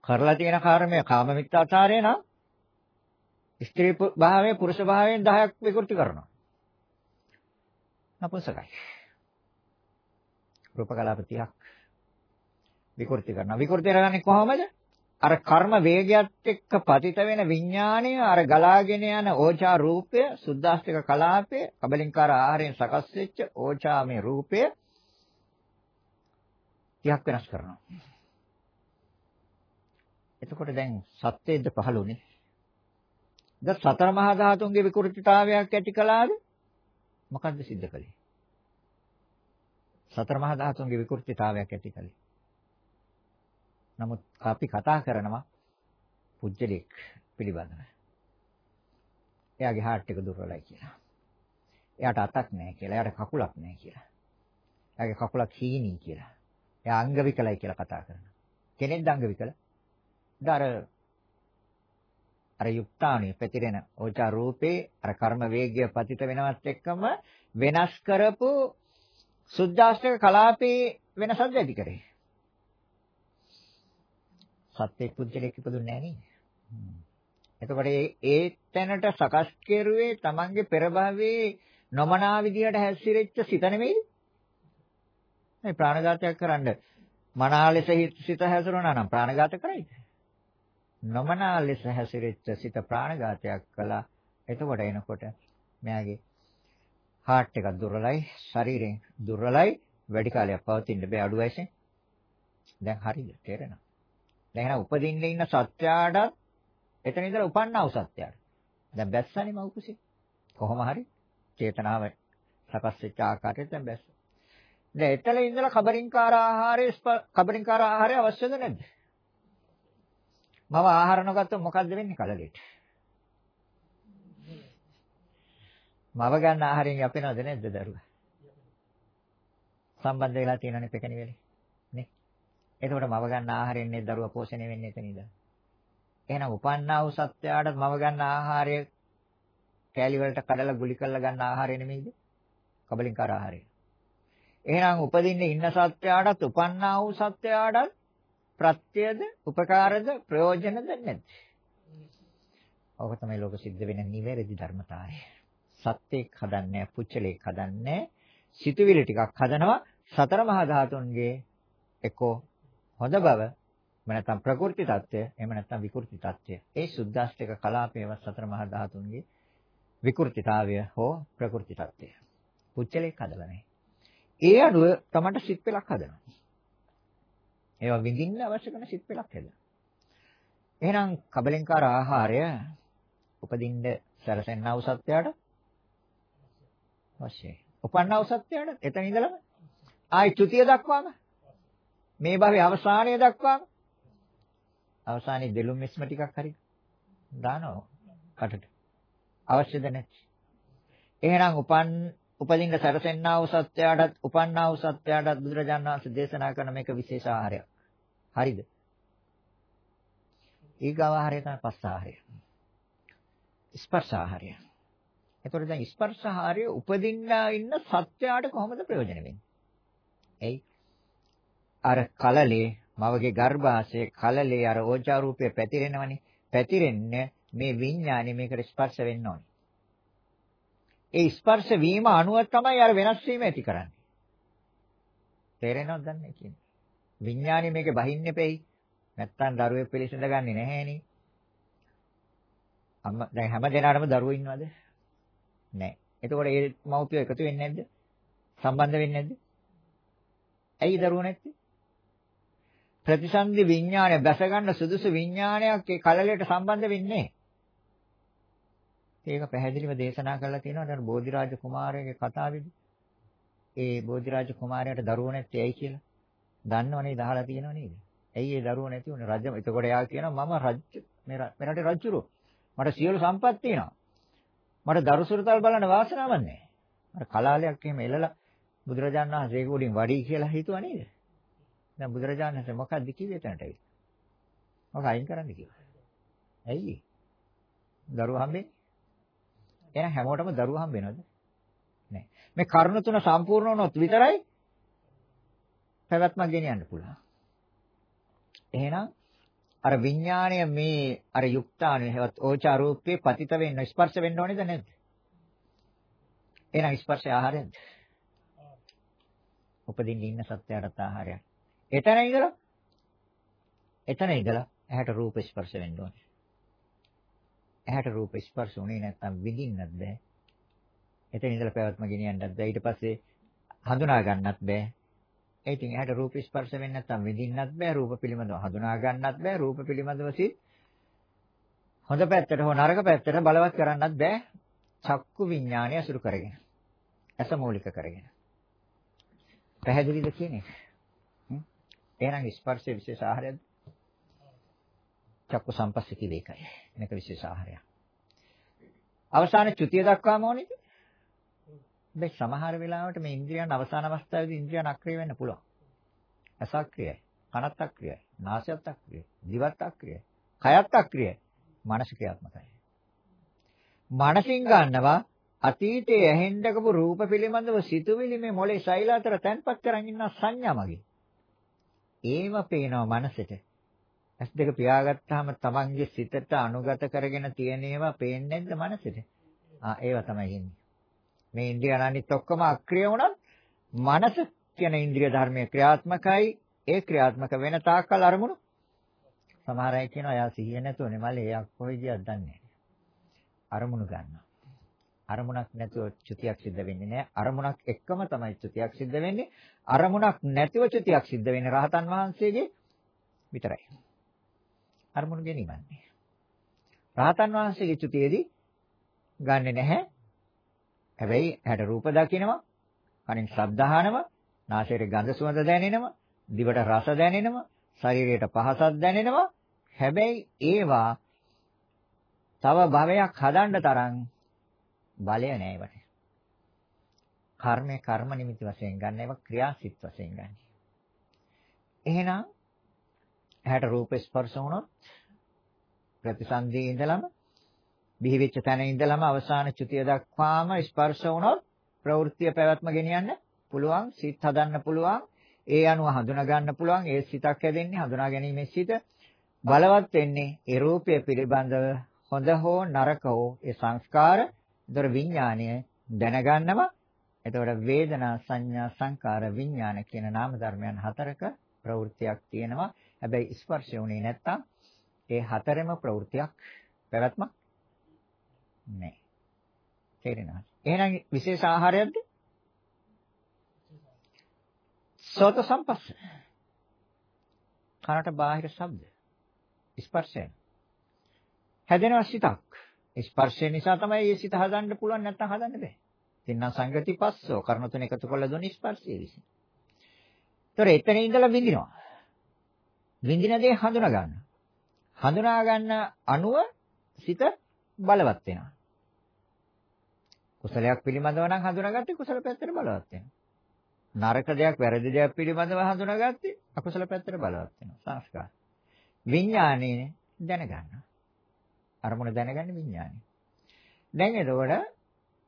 B: කරලා තියෙන කර්මය කාම මිත්‍යාචාරය නම් ස්ත්‍රී භාවයේ පුරුෂ භාවයෙන් 10ක් විකෘති කරනවා. නපුසකයි. රූප කලාප 30ක් විකෘති කරනවා. විකෘති කරන්නේ කොහොමද? අර කර්ම වේගයත් එක්ක පතිත වෙන විඥාණය අර ගලාගෙන යන ඕචා රූපය සුද්දාස්තික කලාපය කබලින්කාර ආහාරයෙන් සකස් වෙච්ච ඕචාමේ රූපය 30ක් වෙනස් කරනවා. එතකොට දැන් සත්‍යයේද පහළුනේ ද සතර මහා ධාතුන්ගේ විකෘතිතාවයක් ඇති කළාද? මොකද්ද සිද්ධ කළේ? සතර මහා ධාතුන්ගේ විකෘතිතාවයක් ඇති කළේ. නමුත් අපි කතා කරනවා පුජ්‍යලෙක් පිළිබඳව. එයාගේ හાર્ට් එක දුර්වලයි කියලා. එයාට අතක් නැහැ කියලා. එයාට කකුලක් නැහැ කියලා. එයාගේ කකුලක් හීනී කියලා. එයා අංග විකලයි කියලා කතා කරනවා. කෙනෙක්ද අංග විකල? අර අර යුක්තාණිය පැතිරෙන ඕචා රූපේ අර කර්ම වේගය පතිත වෙනවත් එක්කම වෙනස් කරපු සුද්ධාෂ්ටක කලාපේ වෙනසක් වැඩි කරේ. සත්‍ය පුද්ගලෙක් ඉපදුන්නේ නැහැ නේද? එතකොට ඒ තැනට සකස් කෙරුවේ Tamange පෙර භවයේ නොමනා විදියට හැසිරෙච්ච සිත නෙමෙයි. මේ ප්‍රාණඝාතයක් කරන්න මනා ලෙස සිත හැසිරුණා නම් ප්‍රාණඝාත කරයිද? නොමනා ලෙස හැසිරෙච්ච සිත ප්‍රාණඝාතයක් කළා. එතකොට එනකොට මෙයාගේ හાર્ට් එක දුර්වලයි, ශරීරයෙන් දුර්වලයි, වැඩි කාලයක් පවතින්න බෑ අඩු වයසෙන්. දැන් හරිද? තේරෙනවද? දැන් එහෙනම් උපදින්න ඉන්න සත්‍යයට එතන ඉඳලා උපන්නා වූ සත්‍යයට. දැන් බැස්සනේ මව්කුසේ. කොහොම හරි චේතනාව සකස් වෙච්ච ආකාරයට දැන් බැස්ස. දැන් එතන ඉඳලා කබරින්කාර ආහාරය කබරින්කාර ආහාරය අවශ්‍යද නැද්ද? මම ආහාර නොගත්තොත් මොකද්ද වෙන්නේ කලලෙට? මව ගන්න ආහාරයෙන් යපෙනවද නැද්ද දරුවා? සම්බන්ධ වෙලා තියෙනනේ පෙකණි වෙලේ. නේ? එතකොට මව ගන්න ආහාරයෙන් නේ දරුවා පෝෂණය වෙන්නේ එතන ඉඳලා. එහෙනම් උපන්නා වූ සත්‍යයට මව ගන්න ආහාරය කෑලි වලට කඩලා ගුලි කරලා ගන්න ආහාරය නෙමෙයිද? කබලින්කාර ආහාරය. එහෙනම් උපදින්නේ ඉන්න සත්‍යයටත් උපන්නා වූ සත්‍යයටත් ප්‍රත්‍යද උපකාරද ප්‍රයෝජනද නැද්ද? ඔක තමයි ලෝක සිද්ධ වෙන නිවැරදි ධර්මතාවය. සත්‍යයක් හදන්නේ පුච්චලයක් හදන්නේ සිතුවිලි ටිකක් හදනවා සතර මහා ධාතුන්ගේ එක්කෝ හොඳ බව එහෙම නැත්නම් ප්‍රකෘති తত্ত্বය එහෙම නැත්නම් විකෘති తত্ত্বය ඒ සුද්දාෂ්ටක කලාපයව සතර මහා ධාතුන්ගේ විකෘතිතාවය හෝ ප්‍රකෘති తত্ত্বය පුච්චලයක් හදලා නැහැ ඒ අනුව තමට සිත් පෙලක් හදනවා. ඒවා විඳින්න අවශ්‍ය කරන සිත් පෙලක් හදලා එහෙනම් කබලෙන්කාර ආහාරය උපදින්න සැරසෙන්නා වූ සත්‍යයට වශයෙන් උපන්නා වූ සත්‍යයට එතන ඉඳලම ආයි ත්‍ෘතිය දක්වාම මේ භවයේ අවසානය දක්වාම අවසානයේ දෙලුම් මිස්ම ටිකක් හරි දානවා කටට. අවශ්‍යද නැති. එහෙනම් උපන් උපදින්න සැරසෙන්නා වූ සත්‍යයටත් උපන්නා වූ සත්‍යයටත් බුදුරජාණන් වහන්සේ දේශනා කරන මේක විශේෂ ආහාරයක්. හරිද? ඊගව ආහාරය තමයි පස්ස ආහාරය. ස්පර්ශ ආහාරය. එතකොට දැන් ස්පර්ශ ආහාරය උපදින්න ඉන්න සත්‍යයට කොහොමද ප්‍රයෝජන වෙන්නේ? එයි අර කලලේ මවගේ ගර්භාෂයේ කලලේ අර ඕජා රූපය පැතිරෙනවනේ. පැතිරෙන්නේ මේ විඥානේ මේකට ස්පර්ශ වෙන්න ඕනේ. ඒ ස්පර්ශ වීම අනුව තමයි අර වෙනස් වීම ඇති කරන්නේ. තේරෙනවද දන්නේ කියන්නේ? විඥානේ මේකේ බහින්නේ පෙයි. නැත්තම් දරුවෙක් පිළිසඳ ගන්නෙ නැහැනේ. අම්මා දැන් හැම දෙනාටම දරුවෝ ඉන්නවද? නැහැ. එතකොට ඒ මව්පියෝ එකතු වෙන්නේ නැද්ද? සම්බන්ධ වෙන්නේ නැද්ද? ඇයි දරුවෝ නැත්තේ? ප්‍රතිසන්දි විඥානය බැස ගන්න සුදුසු විඥානයක් ඒ කලලයට සම්බන්ධ වෙන්නේ ඒක පැහැදිලිව දේශනා කරලා තියෙනවා අර බෝධිරාජ කුමාරයාගේ කතාවේදී. ඒ බෝධිරාජ කුමාරයාට දරුවෝ නැත්තේ ඇයි කියලා. දන්නවනේ දහලා තියෙනව නේද? ඇයි ඒ දරුවෝ නැති උනේ රජ එතකොට එයා කියනවා මම රජ මේ රටේ රජුරෝ. මට සියලු සම්පත් තියෙනවා. මට දරුසුරතල් බලන්න වාසනාවක් නැහැ. අර කලාලයක් එහෙම එළලා බුදුරජාණන් වහන්සේ ඒක උඩින් වඩි කියලා හිතුවා නේද? දැන් බුදුරජාණන් වහන්සේ මොකක්ද කිව්වේ එතනට ඇවිත්? මොකක් අයින් කරන්න කිව්වා. ඇයි? දරුවෝ හම්බෙන්නේ? එහෙනම් හැමෝටම දරුවෝ හම්බෙනවද? නැහැ. මේ කරුණ තුන සම්පූර්ණ වුණොත් විතරයි පැවැත්මක් ගෙනියන්න පුළුවන්. එහෙනම් අර විඥාණය මේ අර යුක්තාණය හේවත් ඕචා රූපේ පතිත වෙන්න ස්පර්ශ වෙන්න ඕනේද නැද්ද? එහෙනම් ස්පර්ශය ආහාරයක්ද? උපදින්න ඉන්න සත්‍යයට ආහාරයක්. එතන ඉඳලා එතන ඉඳලා ඇහැට රූප ස්පර්ශ වෙන්න ඕනේ. ඇහැට රූප ස්පර්ශ උනේ නැත්නම් විඳින්නත් බෑ. එතන ඉඳලා පැවැත්ම ගෙනියන්නත් බෑ. ඊට පස්සේ හඳුනා ගන්නත් බෑ. ඒ ඉතින් ඇහැට රූප ස්පර්ශ වෙන්නේ නැත්නම් විඳින්නත් බෑ. රූප පිළිබඳව හඳුනා ගන්නත් බෑ. රූප පිළිබඳව සිත් හොඳ පැත්තට හෝ නරක පැත්තට බලවත් කරන්නත් බෑ. චක්කු විඥානය අසුරු කරගෙන. ඇස මූලික කරගෙන. පැහැදිලිද කියන්නේ? එහෙනම් ස්පර්ශයේ විශේෂ ආහාරයක්ද? චක්කු සම්පස්සේ කිව්ව එකයි. මේක විශේෂ ආහාරයක්. අවසාන චුතිය දක්වාම ඕනේද? දැන් සමහර වෙලාවට මේ ඉන්ද්‍රියන් අවසාන අවස්ථාවේදී ඉන්ද්‍රියන් අක්‍රිය වෙන්න පුළුවන්. ඇස අක්‍රියයි, කනත් අක්‍රියයි, නාසයත් අක්‍රියයි, දිවත් අක්‍රියයි, කයත් අක්‍රියයි, මනස ක්‍රියාත්මකයි. මනසින් ගන්නවා අතීතයේ ඇහෙන්නකපු රූප පිළිබඳව සිතුවිලි මේ මොලේ ශෛල අතර තැන්පත් කරන් ඉන්න සංඥා මගේ. ඒව පේනවා මනසට. ඇස් දෙක පියාගත්තාම තමන්ගේ සිතට අනුගත කරගෙන තියෙන ඒවා පේන්නේ නැද්ද මනසට? ආ ඒවා තමයි ඉන්නේ. මේ ඉන්ද්‍රියන් අනිත් ඔක්කොම අක්‍රිය වුණත් මනස කියන ඉන්ද්‍රිය ධර්මයේ ක්‍රියාත්මකයි ඒ ක්‍රියාත්මක වෙන තාක්කල් අරමුණු සමහර අය කියනවා එයා සිහිය නැතුවනේ මල්ලේ එයා කොයි දියක්ද දන්නේ අරමුණු ගන්නවා අරමුණක් නැතුව චුතියක් සිද්ධ වෙන්නේ නැහැ. අරමුණක් එක්කම තමයි චුතියක් සිද්ධ වෙන්නේ. අරමුණක් නැතිව චුතියක් සිද්ධ වෙන්නේ රහතන් වහන්සේගේ විතරයි. අරමුණු ගැනීමන්නේ. රහතන් වහන්සේගේ චුතියේදී ගන්නෙ නැහැ. හැබැයි ඇහැට රූප දකිනවා, කනින් ශබ්ද අහනවා, නාසයට ගඳ සුවඳ දැනෙනවා, දිවට රස දැනෙනවා, ශරීරයට පහසක් දැනෙනවා. හැබැයි ඒවා තව භවයක් හදන්න තරම් බලය නැහැ ඒවට. කර්මය කර්ම නිමිති වශයෙන් ගන්න ඒවා ක්‍රියාසිට වශයෙන් ගන්න. එහෙනම් ඇහැට රූප ස්පර්ශ වුණොත් ප්‍රතිසන්දියේ ඉඳලම බිහි වෙච්ච තැන ඉඳලම අවසාන චුතිය දක්වාම ස්පර්ශ වුණොත් ප්‍රවෘත්තිය පැවැත්ම ගෙනියන්න පුළුවන් සිත් හදන්න පුළුවන් ඒ අනුව හඳුනා ගන්න පුළුවන් ඒ සිතක් හැදෙන්නේ හඳුනා ගැනීමේ සිත බලවත් වෙන්නේ ඒ රූපය පිළිබඳව හොඳ හෝ නරක හෝ ඒ සංස්කාර දර විඥාණය දැනගන්නවා එතකොට වේදනා සංඥා සංකාර විඥාන කියන නාම ධර්මයන් හතරක ප්‍රවෘත්තියක් තියෙනවා හැබැයි ස්පර්ශය උනේ නැත්තම් ඒ හතරෙම ප්‍රවෘත්තියක් පැවැත්මක් නැහැ. තේරෙනවද? එහෙනම් විශේෂ ආහාරයක්ද? සෝත සම්පස්ස. කනට බාහිර ශබ්ද. ස්පර්ශය. හැදෙනවා සිතක්. ස්පර්ශය නිසා තමයි මේ සිත හදන්න පුළුවන් නැත්නම් හදන්න බෑ. තින්න සංගති පස්සෝ කර්ණ තුන එකතු කරලා දුන්නේ ස්පර්ශය විසින්. ඒතර එතන ඉඳලා විඳිනවා. විඳින දේ හඳුනා ගන්න. හඳුනා ගන්න අනුව සිත බලවත් වෙනවා. කුසලයක් පිළිබඳව නම් හඳුනාගත්තේ කුසල පැත්තට බලවත් වෙනවා. නරක දෙයක් වැරදි දෙයක් පිළිබඳව හඳුනාගත්තේ අකුසල පැත්තට බලවත් වෙනවා. සංස්කාර. විඥානේ දැනගන්නවා. අරමුණ දැනගන්නේ විඥානේ. දැන් එතකොට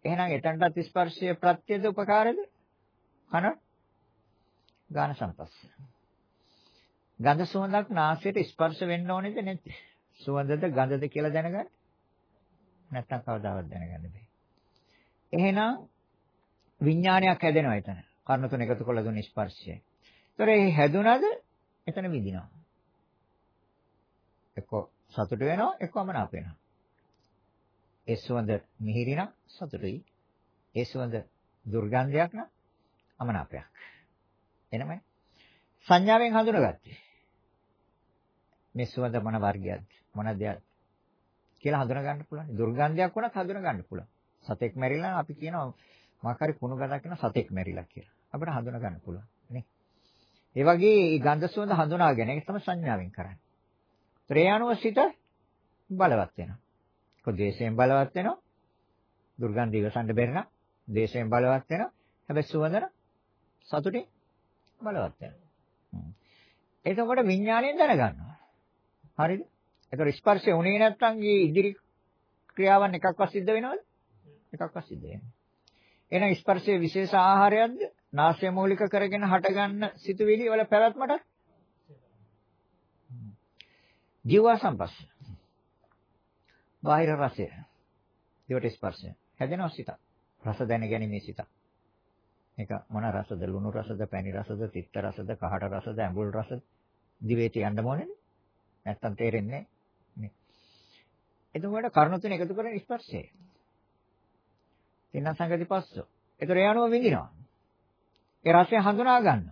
B: එහෙනම් එතනටත් ස්පර්ශය ප්‍රත්‍යද උපකාරද? කන ගාන සම්පස්ස. ගඳ සුවඳක් නාසයට ස්පර්ශ වෙන්න ඕනේද නැද්ද? සුවඳද ගඳද කියලා දැනගන්න? නැත්තම් කවදාවත් දැනගන්න බෑ. එහෙනම් විඥානයක් හැදෙනවා එතන. කර්ණ තුන එකතු කරලා දුන්න ස්පර්ශය. ඒතර ඒ හැදුනද එතන විඳිනවා. එක්ක සතුට වෙනවා එක්ක අමනාප වෙනවා. ඒ සුවඳ මිහිරි නම් සතුටුයි. ඒ සුවඳ දුර්ගන්ධයක් නම් අමනාපයක්. එනමයි. සංඥාවෙන් හඳුනගත්තේ. මේ සුවඳ මොන වර්ගයක්ද මොන දෙයක්ද කියලා හඳුනා ගන්න පුළුවන්. දුර්ගන්ධයක් වුණත් හඳුනා ගන්න පුළුවන්. සතෙක් මැරිලා අපි කියනවා මොකක් හරි කුණු ගඳක් වෙන සතෙක් මැරිලා කියලා. අපිට හඳුනා ගන්න පුළුවන් නේ. ඒ වගේ මේ ගන්ධ සුවඳ හඳුනාගෙන ඒක තමයි සංඥාවෙන් කරන්නේ. ත්‍රේයනුව සිත බලවත් වෙනවා. කො දේශයෙන් බලවත් වෙනවා. දුර්ගන්ධ ඉවසන්න බැරි නම් දේශයෙන් බලවත් වෙනවා. හැබැයි සුවඳන සතුටින් බලවත් වෙනවා. එතකොට විඥාණයෙන් දැනගන්නවා. හරිද? ඒතර ස්පර්ශය උනේ නැත්නම් ඊ ඉදිරි ක්‍රියාවන් එකක්වත් සිද්ධ වෙනවද? එකක්වත් සිද්ධ වෙන්නේ. එහෙනම් ස්පර්ශයේ විශේෂ ආහාරයක්ද? නාසය මූලික කරගෙන හටගන්න සිතුවිලි වල පැවැත්මට ජීව සම්පස්ස. බාහිර රසය. දිවට ස්පර්ශය. හැදෙනවා සිත. රස දැන ගැනීමේ සිත. මේක මොන රසද? ලුණු රසද, පැණි රසද, තිත්ත රසද, කහට රසද, ඇඹුල් රසද? දිවේට යන්න ඕනේ. නැත්තම් තේරෙන්නේ නේ. එතකොට කර්ණ තුන එකතු කරගෙන ස්පර්ශය. තින්න සංගති පස්සෝ. ඒතර ඒ අනුව විඳිනවා. ඒ රසය හඳුනා ගන්න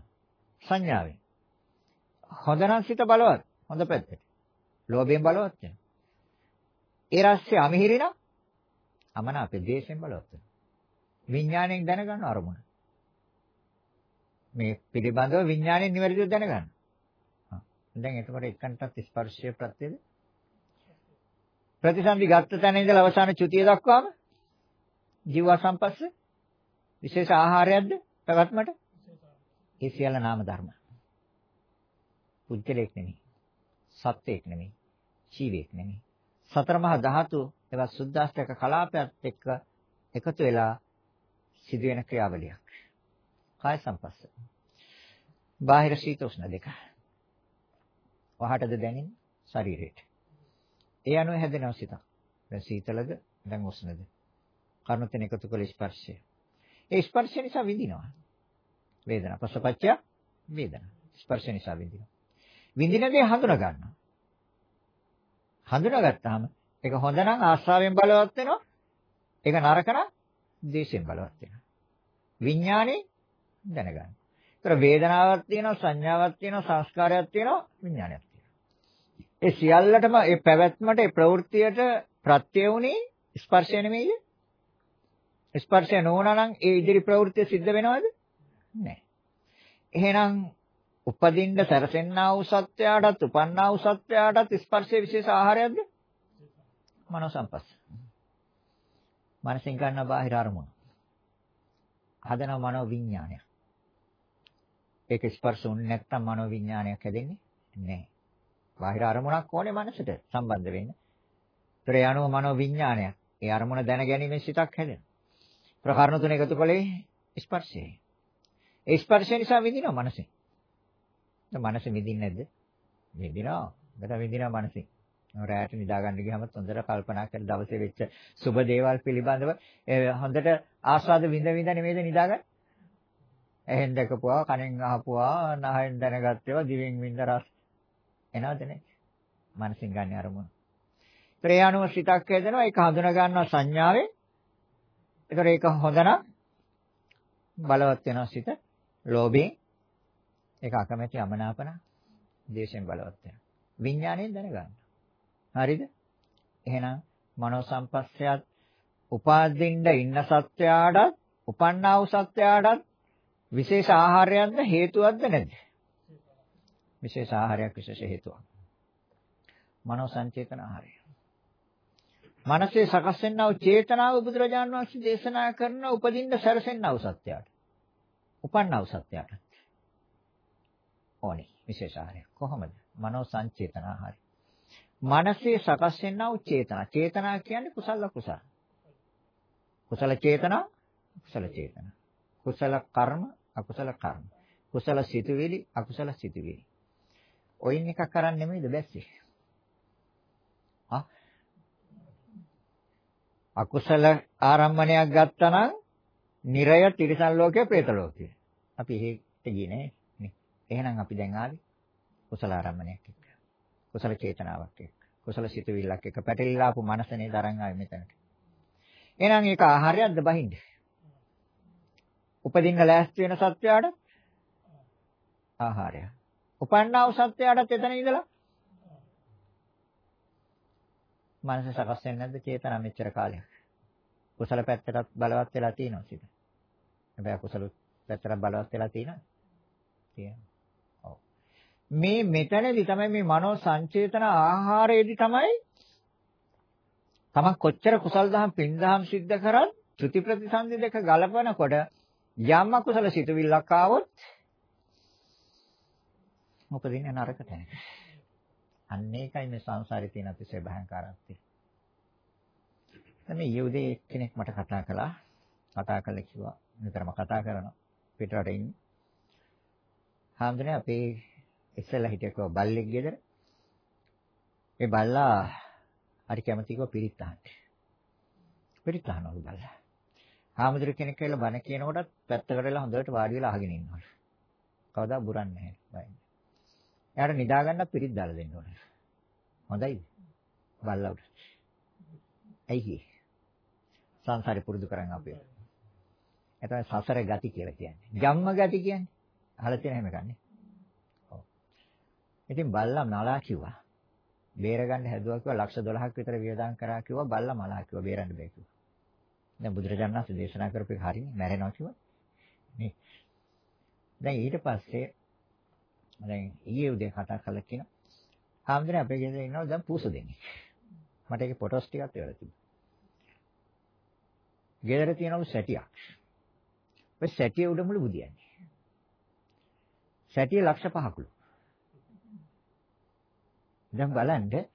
B: සංඥාවෙන්. හොඳ නම් සිත බලවත්. හොඳ පැත්තට. ලෝභයෙන් බලවත් වෙනවා. ඒ රසය අමිහිරි නම් අමනාපේ දේශයෙන් බලවත් වෙනවා. විඥාණයෙන් දැනගන්න අරමුණ. මේ පිළිබඳව විඥාණයෙන් නිවැරදිව දැනගන්න. දැන් එතකොට එකන්ටත් ස්පර්ශය ප්‍රත්‍යද ප්‍රතිසන්දි ගත්ත තැන ඉඳලා අවසාන චුතිය දක්වාම ජීව සම්පස්ස විශේෂ ආහාරයක්ද පැවැත්මට? ඒ සියල්ල නාම ධර්ම. පුජ්‍යලයක් නෙමෙයි. සත්‍යයක් නෙමෙයි. ජීවයක් නෙමෙයි. සතර මහා ධාතු ඒවා සුද්දාස්තක කලාපයත් එක්ක එකතු වෙලා සිදුවෙන ක්‍රියාවලියක්. කාය සංපස්ස. බාහිර සීත උෂ්ණ දෙක. වහටද දැනෙන්නේ ශරීරයට. ඒ අනුව හැදෙනව සිතක්. දැන් සීතලද දැන් උෂ්ණද. කර්ණ තෙන එකතු කළ ස්පර්ශය. ඒ ස්පර්ශය නිසා විඳිනවා. වේදනා පසපච්චය වේදනා. ස්පර්ශ නිසා විඳිනවා. විඳින දේ හඳුනා ගන්නවා. හඳුනාගත්තාම ඒක හොඳ නම් ආස්වාවෙන් බලවත් වෙනවා. ඒක නරක නම් ද්වේෂයෙන් බලවත් වෙනවා. විඥානේ දැනගන්න. ඒතර වේදනාවක් තියෙනවා, සංඥාවක් තියෙනවා, සංස්කාරයක් තියෙනවා, විඥානයක් තියෙනවා. ඒ සියල්ලටම ඒ පැවැත්මට ඒ ප්‍රවෘත්තියට ප්‍රත්‍ය වුණේ ස්පර්ශය නෙමෙයිද? ස්පර්ශය නොවුනා නම් ඒ ඉදිරි ප්‍රවෘත්තිය සිද්ධ වෙනවද? නැහැ. එහෙනම් උපදින්න සැරසෙන්නා වූ සත්‍යයටත් උපන්නා වූ සත්‍යයටත් ස්පර්ශයේ විශේෂ ආහාරයක්ද? මනෝ සංපස්ස. මනසෙන් ගන්න බාහිර අරමුණ. හදන මනෝ විඥානය. ඒක ස්පර්ශ වුනේ නැත්නම් මනෝ විඥානයක් හැදෙන්නේ නැහැ. බාහිර අරමුණක් ඕනේ මනසට සම්බන්ධ වෙන්න. ඒතර ඒ අනුව මනෝ විඥානයක්. ඒ අරමුණ දැන ගැනීමෙන් සිතක් හැදෙනවා. ප්‍රකරණ තුන එකතු කළේ ස්පර්ශය. ඒ ස්පර්ශය නිසා විඳිනවා මනසෙන්. දැන් මනස විඳින්නේ නැද්ද? විඳිනවා. බට විඳිනවා මනසෙන්. රැයට නිදා ගන්න ගියාම හොඳට කල්පනා කර දවසේ වෙච්ච සුබ දේවල් පිළිබඳව හොඳට ආස්වාද විඳ විඳ නෙමෙයිද නිදාගන්නේ? එහෙන් දැකපුවා, කනෙන් අහපුවා, නහයෙන් දැනගත්තේවා, දිවෙන් විඳ රස එනවද නේ? මනසින් ගන්න අරමුණ. ඒතර ඒ අනුව සිතක් හදෙනවා, ඒක හඳුනා ගන්නවා සංඥාවෙන්. ඒතර ඒක හොඳ නම් බලවත් වෙනවා සිත. ලෝභයෙන් ඒක අකමැති අමනාපන දේශයෙන් බලවත් වෙනවා. විඥාණයෙන් දැනගන්න. හරිද? එහෙනම් මනෝ සංපස්සයත් උපාදින්න ඉන්න සත්‍යයටත් උපන්නා වූ සත්‍යයටත් විශේෂ ආහාරයක්ද හේතුවක්ද නැද්ද? විශේෂ ආහාරයක් විශේෂ හේතුවක්. මනෝ සංචේතන ආහාරය. මනසේ සකස් වෙනා වූ චේතනාව බුදුරජාණන් වහන්සේ දේශනා කරන උපදින්න සැරසෙන්නා වූ සත්‍යයට. උපන්නා වූ සත්‍යයට. ඕනි විශේෂ ආහාරය. කොහොමද? මනෝ සංචේතන ආහාරය. මනසේ සකස් වෙනා වූ චේතනා. චේතනා කියන්නේ කුසල කුසල. කුසල චේතනා, කුසල චේතනා. කුසල කර්ම, අකුසල කර්ම. කුසල සිතුවිලි, අකුසල සිතුවිලි. ඔයින් එකක් කරන්නේ නෙමෙයිද බැස්සේ? ආ අකුසල ආරම්මණයක් ගත්තා නම් නිරය තිරිසන් ලෝකයේ പ്രേත ලෝකයේ. අපි එහෙට ගියේ නෑ. නේ. එහෙනම් අපි දැන් ආවේ කුසල ආරම්මණයක් එක්ක. කුසල චේතනාවක් එක්ක. කුසල සිතුවිල්ලක් එක්ක පැටලිලා ආපු මනසනේ දරන් ආවේ මෙතනට. එහෙනම් ඒක ආහාරයක්ද බහින්නේ? උපදින්න ලෑස්ති වෙන සත්වයාට ආහාරය. උපන්නා වූ සත්වයාටත් එතන ඉඳලා මනස සකස් වෙන්නේ නැද්ද චේතනා මෙච්චර කාලයක්? කුසල පැත්තටත් බලවත් වෙලා තියෙනවා සිත. හැබැයි කුසල පැත්තට බලවත් වෙලා තියෙනවා. තියෙනවා. ඔව්. මේ මෙතනදී තමයි මේ මනෝ සංචේතන ආහාරයේදී තමයි තමන් කොච්චර කුසල් දහම් පින් දහම් සිද්ධ කරත් ත්‍ෘති ප්‍රතිසන්දි දෙක ගලපනකොට යම් අකුසල සිතුවිල්ලක් ආවොත් උපදින්නේ නරක තැනක. අන්න ඒකයි මේ සංසාරේ තියෙන අතිශය භයංකාරත්වය. දැන් මේ යුදේ කෙනෙක් මට කතා කළා. කතා කළා කිව්වා නිතරම කතා කරනවා පිටරට ඉන්නේ. හාමුදුරනේ අපේ ඉස්සෙල්ලා හිටියකෝ බල්ලෙක් ගෙදර. ඒ බල්ලා හරි කැමති කිව්වා පිරිත් අහන්න. පිරිත් අහනවලු බල්ලා. හාමුදුර කෙනෙක් කියලා බණ කියනකොටත් පැත්තකට වෙලා හොඳට වාඩි වෙලා අහගෙන ඉන්නවා. කවදා බුරන්නේ නැහැ බයෙන්. එයාට නිදා ගන්න පිරිත් දාලා දෙන්න ඕනේ. හොඳයිද? බල්ලවට. ඇයි සංසාරේ පුරුදු කරන් අපි. ඒ තමයි සසර ගති කියලා කියන්නේ. ජම්ම ගති කියන්නේ. අහලා තියෙන හැම එකන්නේ. ඔව්. ඉතින් බල්ලා නලා කිව්වා. බේරගන්න හැදුවා කිව්වා ලක්ෂ 12ක් විතර වියදම් කරා කිව්වා බල්ලා මලා කිව්වා බේරන්න බෑ කිව්වා. දැන් බුදුරජාණන් වහන්සේ දේශනා කරපු එක හරිනේ මැරෙනවා කිව්වා. නේ. දැන් ඊට පස්සේ දැන් ඊයේ උදේ කතා කළා කියන හාමුදුරනේ අපේ ගෙදර ඉන්නවා දැන් පූස දෙන්නේ. මට ඒකේ ෆොටෝස් ටිකක් එවලා තිබුණා. ගෙදර තියෙනවලු සැටියක්. ඔය සැටිය උඩමුළු බුදියන්නේ. සැටිය ලක්ෂ 5කලු. දැන් බලන්න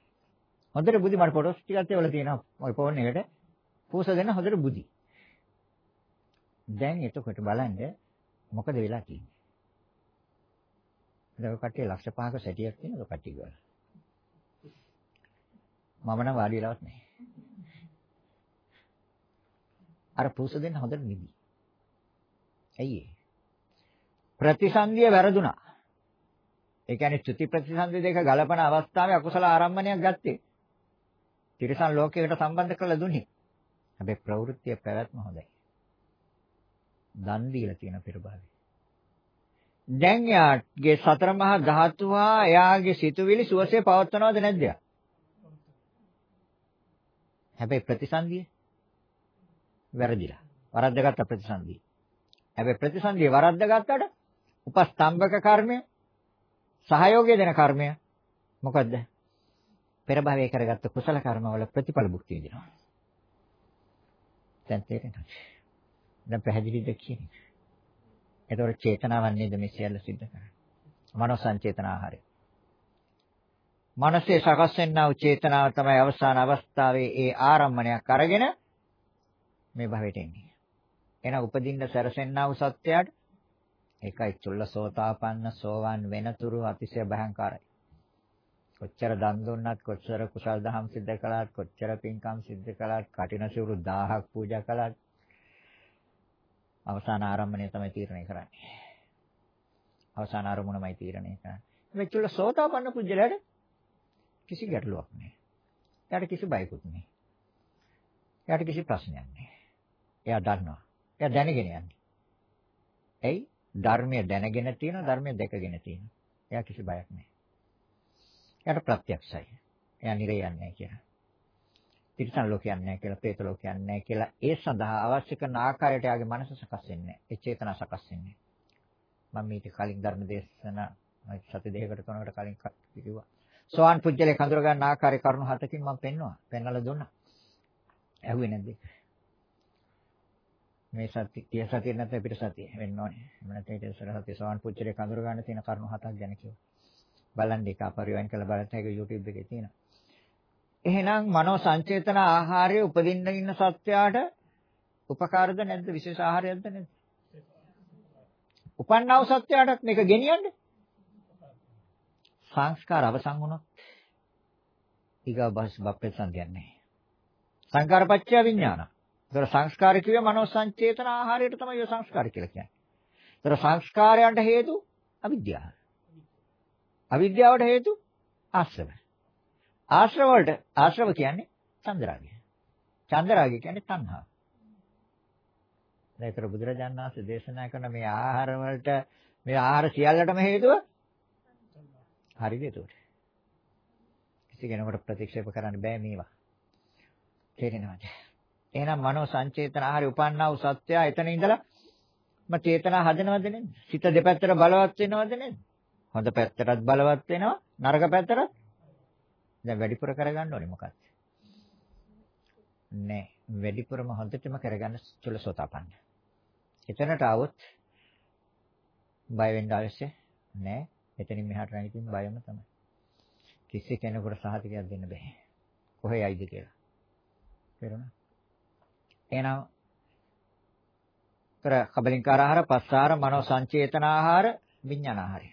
B: හොඳට බුදි මට ෆොටෝස් ටිකක් ඒවල තියෙනවා ඔය ෆෝන් එකට. පූස දෙන්න හොඳට බුදි. දැන් එතකොට බලන්න මොකද වෙලා තියෙන්නේ? දැන් ඔය කට්ටිය ලක්ෂ 5ක සැටියක් තියෙනවා ඔය කට්ටිය ගාලා. මම නම් වාඩි වෙලවත් නැහැ. අර පූස දෙන්න හොඳට නිදි. ඇයි ඒ? ප්‍රතිසන්දිය වැරදුනා. ඒ කියන්නේ චුති ප්‍රතිසන්දි දෙක ගලපන අවස්ථාවේ අකුසල ආරම්භණයක් ගත්තේ. තිරසන් ලෝකයකට සම්බන්ධ කරලා දුන්නේ. හැබැයි ප්‍රවෘත්තිය පැවැත්ම හොඳයි. දන් දීලා තියෙන පෙරභාවය. දැන් යාගේ සතර මහා ධාතු හා එයාගේ සිතුවිලි සුවසේ පවත්වනවද නැද්ද? හැබැයි ප්‍රතිසන්දිය වැරදිලා. වරද්දගත්ත ප්‍රතිසන්දිය. හැබැයි ප්‍රතිසන්දිය වරද්දගත්තට උපස්තම්භක කර්මය සහයෝගය දෙන කර්මය මොකද්ද? පෙර භවයේ කරගත්ත කුසල කර්මවල ප්‍රතිඵල භුක්ති විඳිනවා. දැන් තේරෙනවද? දැන් පැහැදිලිද කියන්නේ? එතකොට චේතනාවක් නේද මේ සියල්ල සිද්ධ කරන්නේ? මනෝ සංචේතන ආහාරය. මනසේ සකස් වෙනා වූ චේතනාව තමයි අවසාන අවස්ථාවේ ඒ ආරම්මණයක් අරගෙන මේ භවයට එන්නේ. එහෙනම් උපදින්න සැරසෙන්නා වූ සත්‍යයට ඒකයි චුල්ලසෝතාපන්න සෝවන් වෙනතුරු අතිශය භයංකාරයි. කොච්චර දන් දුන්නත් කොච්චර කුසල් දහම් සිද්ධ කළාත් කොච්චර පින්කම් සිද්ධ කළාත් කටින සිවුරු 1000ක් පූජා කළාත් අවසාන ආරම්භණය තමයි තීරණය කරන්නේ. අවසාන ආරමුණමයි තීරණය කරන්නේ. මේ චුල්ලසෝතාපන්න පුජ්‍යලයට කිසි ගැටලුවක් නැහැ. එයාට කිසි බයකුත් නැහැ. එයාට කිසි ප්‍රශ්නයක් නැහැ. එයා දන්නවා. එයා දැනගෙන යන්නේ. ඇයි? ධර්මය දැනගෙන තියෙනවා, ධර්මය දැකගෙන තියෙනවා. එයා කිසි බයක් නැහැ. එයාට ප්‍රත්‍යක්ෂයි. එයා නිරේ යන්නේ නැහැ කියලා. තිරිසන් ලෝකයක් නැහැ කියලා, പ്രേත ලෝකයක් නැහැ කියලා ඒ සඳහා අවශ්‍ය කරන ආකාරයට එයාගේ මනස සකස් වෙන්නේ නැහැ. ඒ චේතනා සකස් වෙන්නේ. මම මේක කලින් ධර්ම දේශනා සති දෙකකට තුනකට කලින් කිව්වා. සෝවාන් පුජ්‍යලේ කඳුර ගන්න ආකාරයේ කරුණු හතකින් මම පෙන්නවා. පෙන්වලා දුන්නා. ඇහුවේ නැද්ද? මේ සත්‍ය තිය සතිය නැත්නම් පිට සතිය වෙන්න ඕනේ. එහෙම නැත්නම් ඊට ඉස්සර සතිය සෝවාන් පුජ්‍යලේ කඳුර ගන්න තියෙන කරුණු හතක් ගැන කිව්වා. බලන්න ඒක අපරිවයන් කළ බලන්න ඒක YouTube එකේ තියෙනවා. එහෙනම් මනෝ සංචේතන ආහාරයේ උපදින්න ඉන්න සත්‍යයට උපකාරද නැද්ද විශේෂ ආහාරයක්ද නැද්ද? උපන්නා වූ සත්‍යයටත් මේක ගෙනියන්නේ සංස්කාර අවසන් වුණොත් ඊගා බස් බප්පේ සංදයන්නේ. සංකාරපච්චය විඥාන. ඒතර සංස්කාර කිව්වේ මනෝ සංචේතන ආහාරයට තමයි ඔය සංස්කාර කියලා කියන්නේ. ඒතර සංස්කාරයන්ට හේතු අවිද්‍යාව. අවිද්‍යාවට හේතු ආශ්‍රව. ආශ්‍රව වලට ආශ්‍රව කියන්නේ චන්දරාගය. චන්දරාගය කියන්නේ තණ්හාව. ඒතර බුදුරජාණන් වහන්සේ දේශනා කරන මේ ආහාර වලට මේ ආහාර සියල්ලටම හේතුව හරිද එතකොට? කිසි කෙනෙකුට ප්‍රතික්ෂේප කරන්න බෑ මේවා. තේරෙනවද? එහෙනම් මනෝ සංචේතන ආහාරය උපන්නා වූ සත්‍යය එතන ඉඳලා ම චේතනා හදනවද නේද? සිත දෙපැත්තට බලවත් වෙනවද නේද? හොඳ පැත්තටත් බලවත් වෙනවා, නරක පැත්තටත් දැන් වැඩිපුර කරගන්න ඕනේ මොකක්ද? නෑ, වැඩිපුරම හොඳටම කරගන්න චුලසෝතාපන්න. එතනට આવොත් බය වෙන්න අවශ්‍ය නෑ. එතනින් මෙහාට නැගිටින්න බයම තමයි. කිසි කෙනෙකුට සහතිකයක් දෙන්න බෑ. කොහේ යයිද කියලා. තේරුණා? එහෙනම් තර කබලින්කාර ආහාර, පස්සාර, මනෝ සංචේතන ආහාර, විඥාන ආහාරය.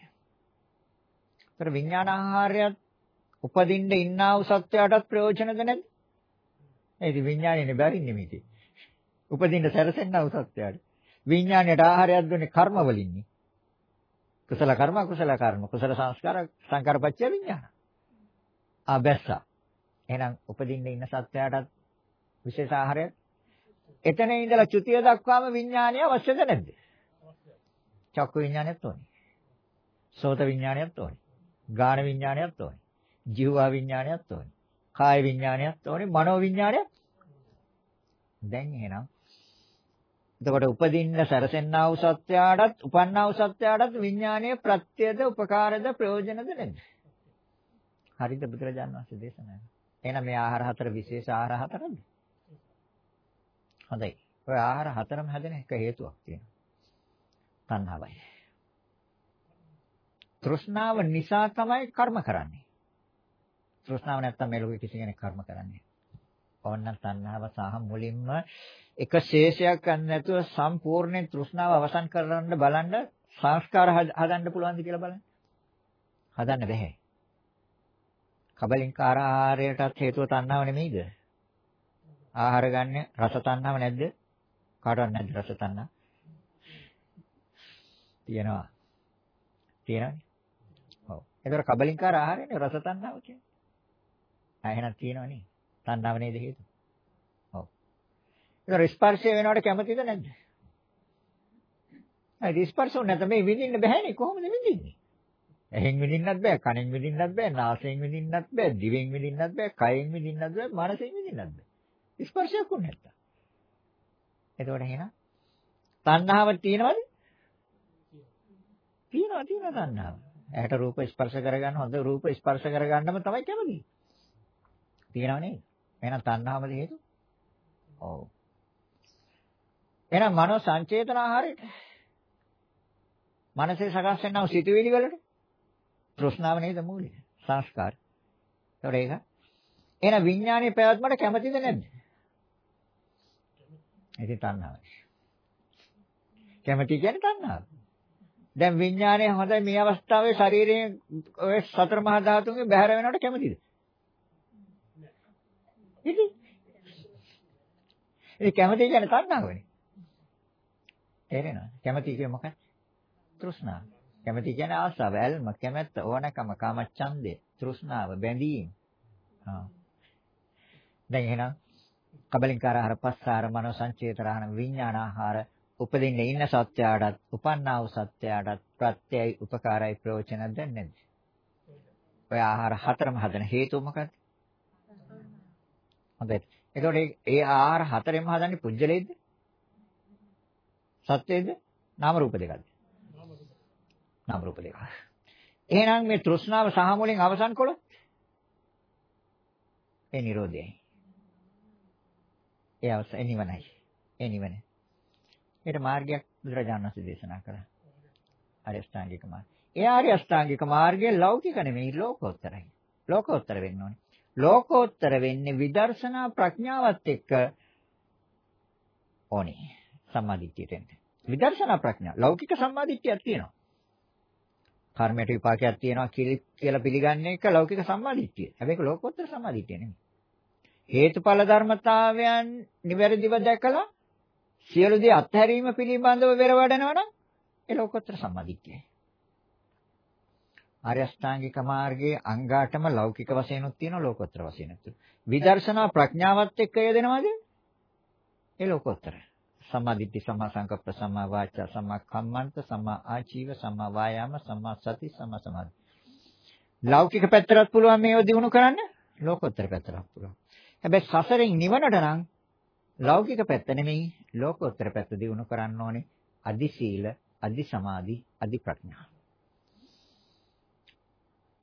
B: තර විඥාන ආහාරයත් උපදින්න ඉන්නා වූ සත්‍යයටත් ප්‍රයෝජනද නැද්ද? ඒ ඉතින් විඥානේ බැරින්නේ මේකේ. උපදින්න සැරසෙන්නා වූ සත්‍යයට. විඥාණයට ආහාරයක් දුන්නේ කර්ම වලින්නේ. කුසල කර්ම අකුසල කර්ම කුසල සංස්කාර සංකාරපච්චය විඥාන. ආ බැස්සා. එහෙනම් උපදින්න ඉන්න සත්‍යයටත් විශේෂ ආහාරයක් එතන ඉඳලා චුතිය දක්වාම විඥානය අවශ්‍යද නැද්ද? චක්කු විඥානයත් ඕනේ. සෝත විඥානයත් ඕනේ. ගාන විඥානයත් ඕනේ. ජීවා විඥානයත් ඕනේ. කාය විඥානයත් ඕනේ. මනෝ විඥානයත්. දැන් එහෙනම් එතකොට උපදින්න සැරසෙන්නා වූ සත්‍යයටත් උපන්නා වූ සත්‍යයටත් විඥානීය ප්‍රත්‍යද උපකාරද ප්‍රයෝජනද නැද්ද? හරිද බුදුරජාණන් වහන්සේ දේශනා කළා. එහෙනම් මේ ආහාර හතර විශේෂ ආහාර හතරද? හොඳයි. ඔය ආහාර හතරම හැදෙන එක හේතුවක් තියෙනවා. තණ්හාවයි. තෘෂ්ණාව නිසා තමයි කර්ම කරන්නේ. තෘෂ්ණාව නැත්තම් මේ ලෝකෙ කිසි කෙනෙක් කර්ම කරන්නේ ඕන්න තණ්හාව සහ මුලින්ම එක ශේෂයක් ගන්න නැතුව සම්පූර්ණ තෘෂ්ණාව අවසන් කරන්න බලන්න සංස්කාර හදන්න පුළුවන්ද කියලා බලන්න. හදන්න බැහැ. කබලින්කාර ආහාරයටත් හේතුව තණ්හාව නෙමෙයිද? ආහාර ගන්න රස තණ්හාව නැද්ද? කාටවත් නැද්ද රස තණ්හා? තියෙනවා. තියෙනවනේ. ඔව්. ඒතර කබලින්කාර ආහාරයනේ රස තණ්හාව කියන්නේ. ආ එහෙනම් තියෙනවනේ. තණ්හාව නේද හේතුව? ඔව්. ඒතර ස්පර්ශය වෙනවට කැමතිද නැද්ද? ඒ ස්පර්ශ උන නැත්නම් මේ විඳින්න බෑනේ කොහොමද විඳින්නේ? ඇහෙන් විඳින්නත් බෑ, කනෙන් විඳින්නත් බෑ, නාසයෙන් විඳින්නත් බෑ, දිවෙන් විඳින්නත් බෑ, කයෙන් විඳින්නත් බෑ, මනසෙන් විඳින්නත් බෑ. ස්පර්ශයක් උනේ නැත්තම්. එතකොට එහෙනම් තණ්හාව තියෙනවද? තියෙනවා තියෙනවා තණ්හාව. ඇහැට රූප ස්පර්ශ කරගන්න හොඳ රූප ස්පර්ශ කරගන්නම තමයි කැමති. තියෙනව නේද? එහෙනම් තණ්හාවද හේතු? ඔව්. එහෙනම් මනෝ සංචේතන ආහාරයට මනසේ සකස් වෙනව සිතුවිලි වලට තෘෂ්ණාව නේද මූලික සංස්කාර. ඒතකොට ඒක එහෙනම් විඥානයේ පැවැත්මට කැමතිද නැද්ද? ඒක තණ්හාවයි. කැමති කියන්නේ තණ්හාව. දැන් විඥානය හොඳයි මේ අවස්ථාවේ ශරීරයෙන් ඔය සතර මහා ධාතුන්ගෙන් බැහැර වෙනවට කැමතිද? ඉතින් ඒ කැමති කියන්නේ තණ්හාවනේ. තේරෙනවද? කැමති කියන්නේ මොකක්ද? තෘෂ්ණාව. කැමති කියන්නේ ආශාව, ඇල්ම, කැමැත්ත, ඕනකම, කාමච්ඡන්දය, තෘෂ්ණාව, බැඳීම. ආ. දැන් එහෙනම් කබලින්කාර ආහාර, පස්සාර, මනෝ සංචේතරාහන, විඥානාහාර උපදින්න ඉන්න සත්‍යයටත්, උපන්නා වූ සත්‍යයටත් ප්‍රත්‍යයයි, උපකාරයි, ප්‍රයෝජනක් දැන් නැද්ද? ඔය ආහාර හතරම හදන හේතුව මොකක්ද? හොඳයි. එතකොට ඒ ආහාර හතරෙන්ම හදන්නේ පුජ්‍යලේද? සත්‍යේද? නාම රූප දෙකද? නාම රූප දෙක. එහෙනම් මේ තෘෂ්ණාව සහ මුලින් අවසන් කළොත් ඒ නිරෝධයයි. ඒ අවස ඒ නිවනයි. ඒ නිවන. ඒකට මාර්ගයක් බුදුරජාණන් වහන්සේ දේශනා කළා. ආර්ය අෂ්ටාංගික මාර්ගය. ඒ ආර්ය අෂ්ටාංගික මාර්ගය ලෞකික නෙමෙයි ලෝකෝත්තරයි. ලෝකෝත්තර වෙන්න ඕනේ. ලෝකෝත්තර වෙන්නේ විදර්ශනා ප්‍රඥාවත් එක්ක ඕනේ. සම්මාදිට්ඨියට එන්න. විදර්ශනා ප්‍රඥා ලෞකික සම්මාදිට්ඨියක් තියෙනවා. කර්මයට විපාකයක් තියෙනවා කියලා පිළිගන්නේ එක ලෞකික සම්මාදිට්ඨිය. හැබැයි ඒක ලෝකෝත්තර සම්මාදිට්ඨිය නෙමෙයි. හේතුඵල ධර්මතාවයන් නිවැරදිව දැකලා සියලු දේ අත්හැරීම පිළිබඳව වෙර වඩනවා නම් ඒ ලෝකෝත්තර සම්මාදිට්ඨියයි. ආර්ය අෂ්ටාංගික මාර්ගයේ අංගාටම ලෞකික වශයෙන් උත් තියෙනවා ලෝකෝත්තර වශයෙන් උත්. විදර්ශනා ප්‍රඥාවත් එක්ක යෙදෙනවද? ඒ ලෝකෝත්තරයි. සම්මා දිට්ඨි සම්මා සංකප්ප සම්මා වාචා සම්මා කම්මන්ත සම්මා ආජීව සම්මා වායාම සම්මා සති සම්මා සමාධි. ලෞකික පැත්තටත් පුළුවන් මේව දිනු කරන්න ලෝකෝත්තර පැත්තටත් පුළුවන්. හැබැයි සසරෙන් නිවනට නම් ලෞකික පැත්ත නෙමෙයි ලෝකෝත්තර පැත්ත දිනු කරන්න ඕනේ. අදි සීල, අදි සමාධි, අදි ප්‍රඥා.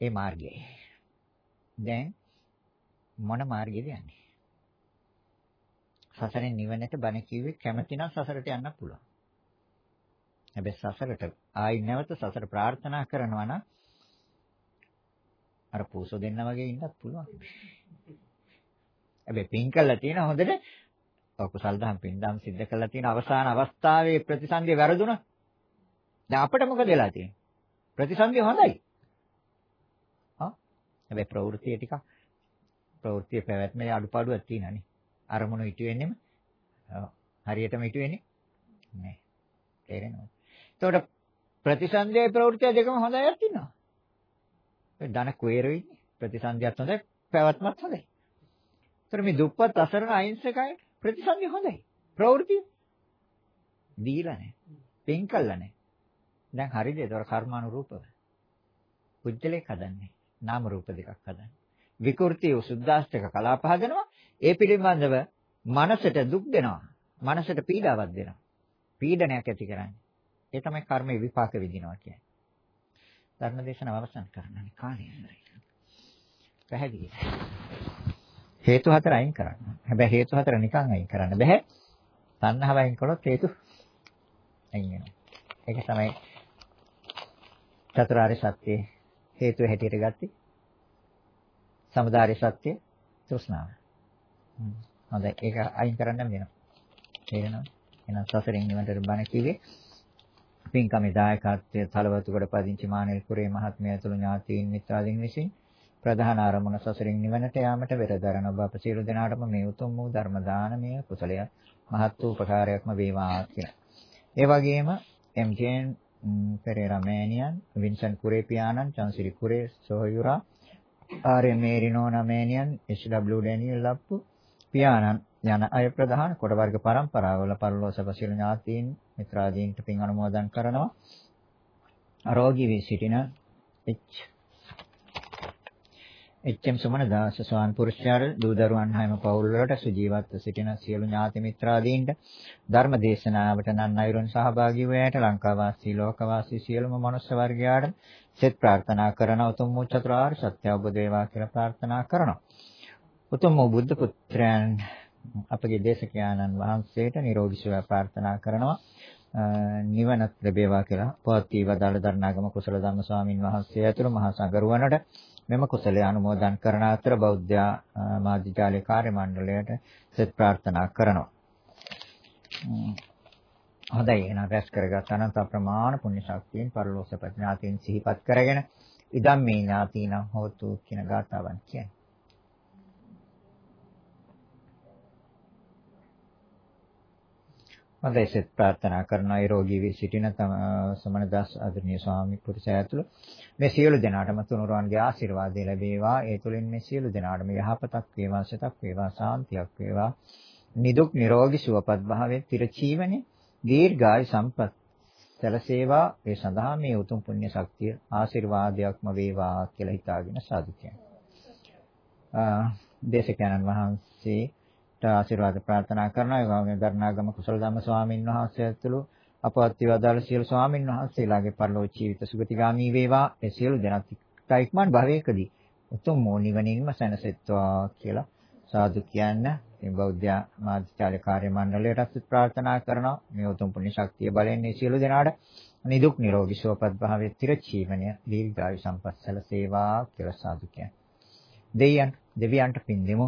B: ඒ මාර්ගයයි. දැන් මොන මාර්ගෙද යන්නේ? සසරෙන් නිවනට බණ කිව්වේ කැමැති නම් සසරට යන්න පුළුවන්. හැබැයි සසරට ආයි නැවත සසර ප්‍රාර්ථනා කරනවා නම් අර පූසෝ දෙන්න වගේ ඉන්නත් පුළුවන්. හැබැයි පින් කළා තියෙන හොඳට කුසල් දහම් පින් දහම් සිද්ධ කළා තියෙන අවසාන අවස්ථාවේ ප්‍රතිසන්දිය වැරදුනා. දැන් අපිට මොකද වෙලා තියෙන්නේ? ප්‍රතිසන්දිය හොඳයි. හා හැබැයි ප්‍රවෘත්ති ටික ප්‍රවෘත්ති පැවැත්මේ අඩුපාඩුවක් තියෙනනේ. අරමුණු ඉටු වෙන්නෙම හරියටම ඉටු වෙන්නේ නෑ. තේරෙනවද? එතකොට ප්‍රතිසන්දියයි ප්‍රවෘත්තිය දෙකම හොඳ අයත් ඉන්නවා. ඒ ධන කුවේරෙ ඉන්නේ. ප්‍රතිසන්දියත් හොඳයි, පැවැත්මත් හොඳයි. ඒතර මේ දුප්පත් අසරණ අහිංසකයි ප්‍රතිසන්දිය හොඳයි. ප්‍රවෘත්තිය දීලා නෑ. පින් කළා නෑ. දැන් හරිද? ඒතර කර්මානුරූපව. පුජ්‍යලයක් හදන්නේ. නාම රූප දෙකක් හදන්නේ. විකෘතිය සුද්දාස්තක කලාප හදනවා. ඒ පිළිබඳව මනසට දුක් දෙනවා. මනසට පීඩාවක් දෙනවා. පීඩනයක් ඇති කරන්නේ. ඒ තමයි කර්මයේ විපාක විඳිනවා කියන්නේ. ධර්මදේශන අවසන් කරන්න කාලය ඉවරයි. පැහැදිලි. හේතු හතර අයින් කරන්න. හැබැයි හේතු හතර නිකන් අයින් කරන්න බෑ. තණ්හාව අයින් කළොත් හේතු අයින් වෙනවා. ඒක තමයි චතුරාර්ය සත්‍ය හේතුව හැටියට ගත්තේ. සමුදාය සත්‍ය තෘෂ්ණාව. හොඳයි ඒක අයින් කරන්න වෙනවා. තේරෙනවද? එහෙනම් සසරින් නිවනට බණ කිව්වේ පින්කමේ දායකත්වයේ තලවතුගොඩ පදිංචි මානෙල් කුරේ මහත්මිය ඇතුළු ඥාතීන් මිත්‍රාදීන් විසින් ප්‍රධාන ආරමුණ සසරින් නිවනට යාමට පෙරදරන ඔබ අප සියලු දෙනාටම මේ උතුම් වූ ධර්ම දානමය කුසලය මහත් වූ උපකාරයක්ම වේවා කියලා. ඒ වගේම එම්.ජේ.එන් පෙරේරා මෑණියන්, වින්සන් කුරේ පියාණන්, චන්සිරි කුරේ සොහයුරා, ආර්.එම්. මේරිනෝනා මෑණියන්, එච්.ඩබ්ලිව් ඩැනියල් ලප්පු පියාණන් යන අය ප්‍රධාන කොට වර්ග පරම්පරාවල පරිලෝස පසිරු ඥාතීන් මිත්‍රාදීන්ට පින් අනුමෝදන් කරනවා. අරෝගී වී සිටින එච් එච්.එම්. සුමන දාස ස්වාන් පුරුෂයාට දූ දරුවන් හැම පවුල් වලට සුජීවත්ව සිටින සියලු ඥාති මිත්‍රාදීන්ට ධර්ම දේශනාවට නන් අයුරන් සහභාගී වූ ලංකාවාසී ලෝකවාසී සියලුම මනුෂ්‍ය වර්ගයාට සෙත් ප්‍රාර්ථනා කරන උතුම් වූ චතුරාර්ය සත්‍ය අවබෝධ වේවා කියලා ප්‍රාර්ථනා කරනවා. උතුම් වූ බුද්ධ පුත්‍රයන් අපගේ දේශකයාණන් වහන්සේට නිරෝගී සුවය ප්‍රාර්ථනා කරනවා. නිවන ලැබේවා කියලා පවත්ී වදාළ දරණාගම කුසල ධම්ම ස්වාමින් වහන්සේ ඇතුළු මහා සංඝරුවනට මෙම කුසලය අනුමෝදන් කරන අතර බෞද්ධ මාධ්‍යාලේ කාර්ය මණ්ඩලයට සෙත් ප්‍රාර්ථනා කරනවා. හොඳයි එහෙනම් රැස් කරගත් අනන්ත ප්‍රමාණ පුණ්‍ය ශක්තියෙන් පරලෝක ප්‍රඥාතීන් සිහිපත් කරගෙන ඉදම් මේ ඥාතීනම් හෝතු කියන ගාථාවන් කියන්නේ. හොඳයි සෙත් ප්‍රාර්ථනා කරන අය රෝගී වී සිටින තම සමනදාස් ආදරණීය ස්වාමි පුරුෂයා ඇතුළු. මේ සියලු දෙනාටම තුනුරුවන්ගේ ආශිර්වාදය ලැබේවා. ඒ තුළින් මේ සියලු දෙනාටම යහපතක් වේවා සතක් වේවා සාන්තියක් වේවා. නිදුක් නිරෝගී සුවපත් භාවයේ තිරචීවනේ දීර්ඝායු සම්පත් සැලසේවා. ඒ සඳහා මේ උතුම් පුණ්‍ය ශක්තිය ආශිර්වාදයක්ම වේවා කියලා හිතාගෙන සාදු කියනවා. දේශකයන්න් වහන්සේ ආශිර්වාද ප්‍රාර්ථනා කරනවා. ඒ වගේම දරණාගම කුසල ධම්ම ස්වාමින් වහන්සේ ඇතුළු අපවත් වේදාල සියලු ස්වාමින් වහන්සේලාගේ පරලෝ ජීවිත සුගතිගාමී වේවා. ඒ සියලු දෙනාත් ඉක්මන් භවයකදී උතුම් මෝ නිවනින්ම සැනසෙත්වා කියලා සාදු කියන්න මේ බෞද්ධ මාධ්‍යාල කාර්ය මණ්ඩලයටත් ප්‍රාර්ථනා කරනවා. මේ උතුම් පුණ්‍ය ශක්තිය බලෙන් මේ සියලු දෙනාට නිදුක් නිරෝගී සුවපත් භාවයේ තිරචීවනය දීර්ඝායු සම්පත් සැලසේවා කියලා සාදු කියන්නේ. දෙයයන් දෙවියන්ට පින් දෙමු.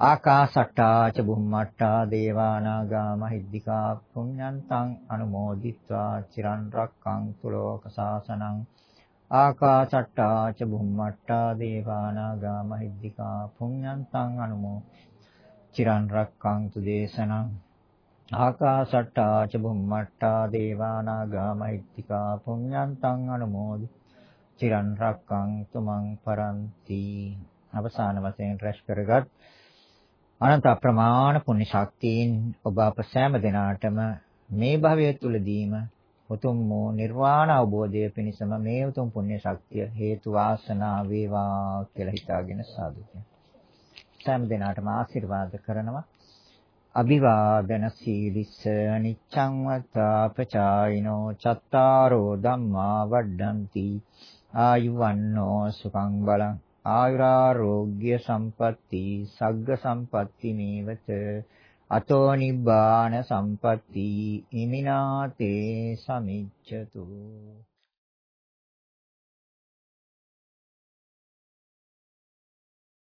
B: ආකාසට්ටා ච බුම්මට්ටා දේවානාගා මහිද්దికා පුඤ්ඤන්තං අනුමෝදිත්වා චිරන් රක්ඛන්තු ලෝක සාසනං ආකාසට්ටා ච බුම්මට්ටා දේවානාගා මහිද්దికා පුඤ්ඤන්තං අනුමෝ චිරන් රක්ඛන්තු දේශනං ආකාසට්ටා ච බුම්මට්ටා දේවානාගා මහිද්దికා පුඤ්ඤන්තං අනුමෝදි චිරන් රක්ඛන්තු මං පරන්ති අවසාන වශයෙන් රැස් කරගත් අනන්ත අප්‍රමාණ පුණ්‍ය ශක්තියින් ඔබ අප සෑම දිනාටම මේ භවය තුලදීම උතුම් වූ නිර්වාණ අවබෝධය පිණිසම මේ උතුම් පුණ්‍ය ශක්තිය හේතු වාසනා වේවා කියලා හිතාගෙන සාදු සෑම දිනාටම ආශිර්වාද කරනවා. අභිවාදන සීලිස්ස නිච්ඡං වත්තාපචායිනෝ චත්තාරෝ ධම්මා වඩ්ඩಂತಿ. ආයුවන්නෝ සුඛං බලං ආයුරාෝග්‍ය සම්පatti සග්ග සම්පatti මේවත අතෝ නිබ්බාන සම්පatti ඉමිනාතේ සමිච්ඡතු.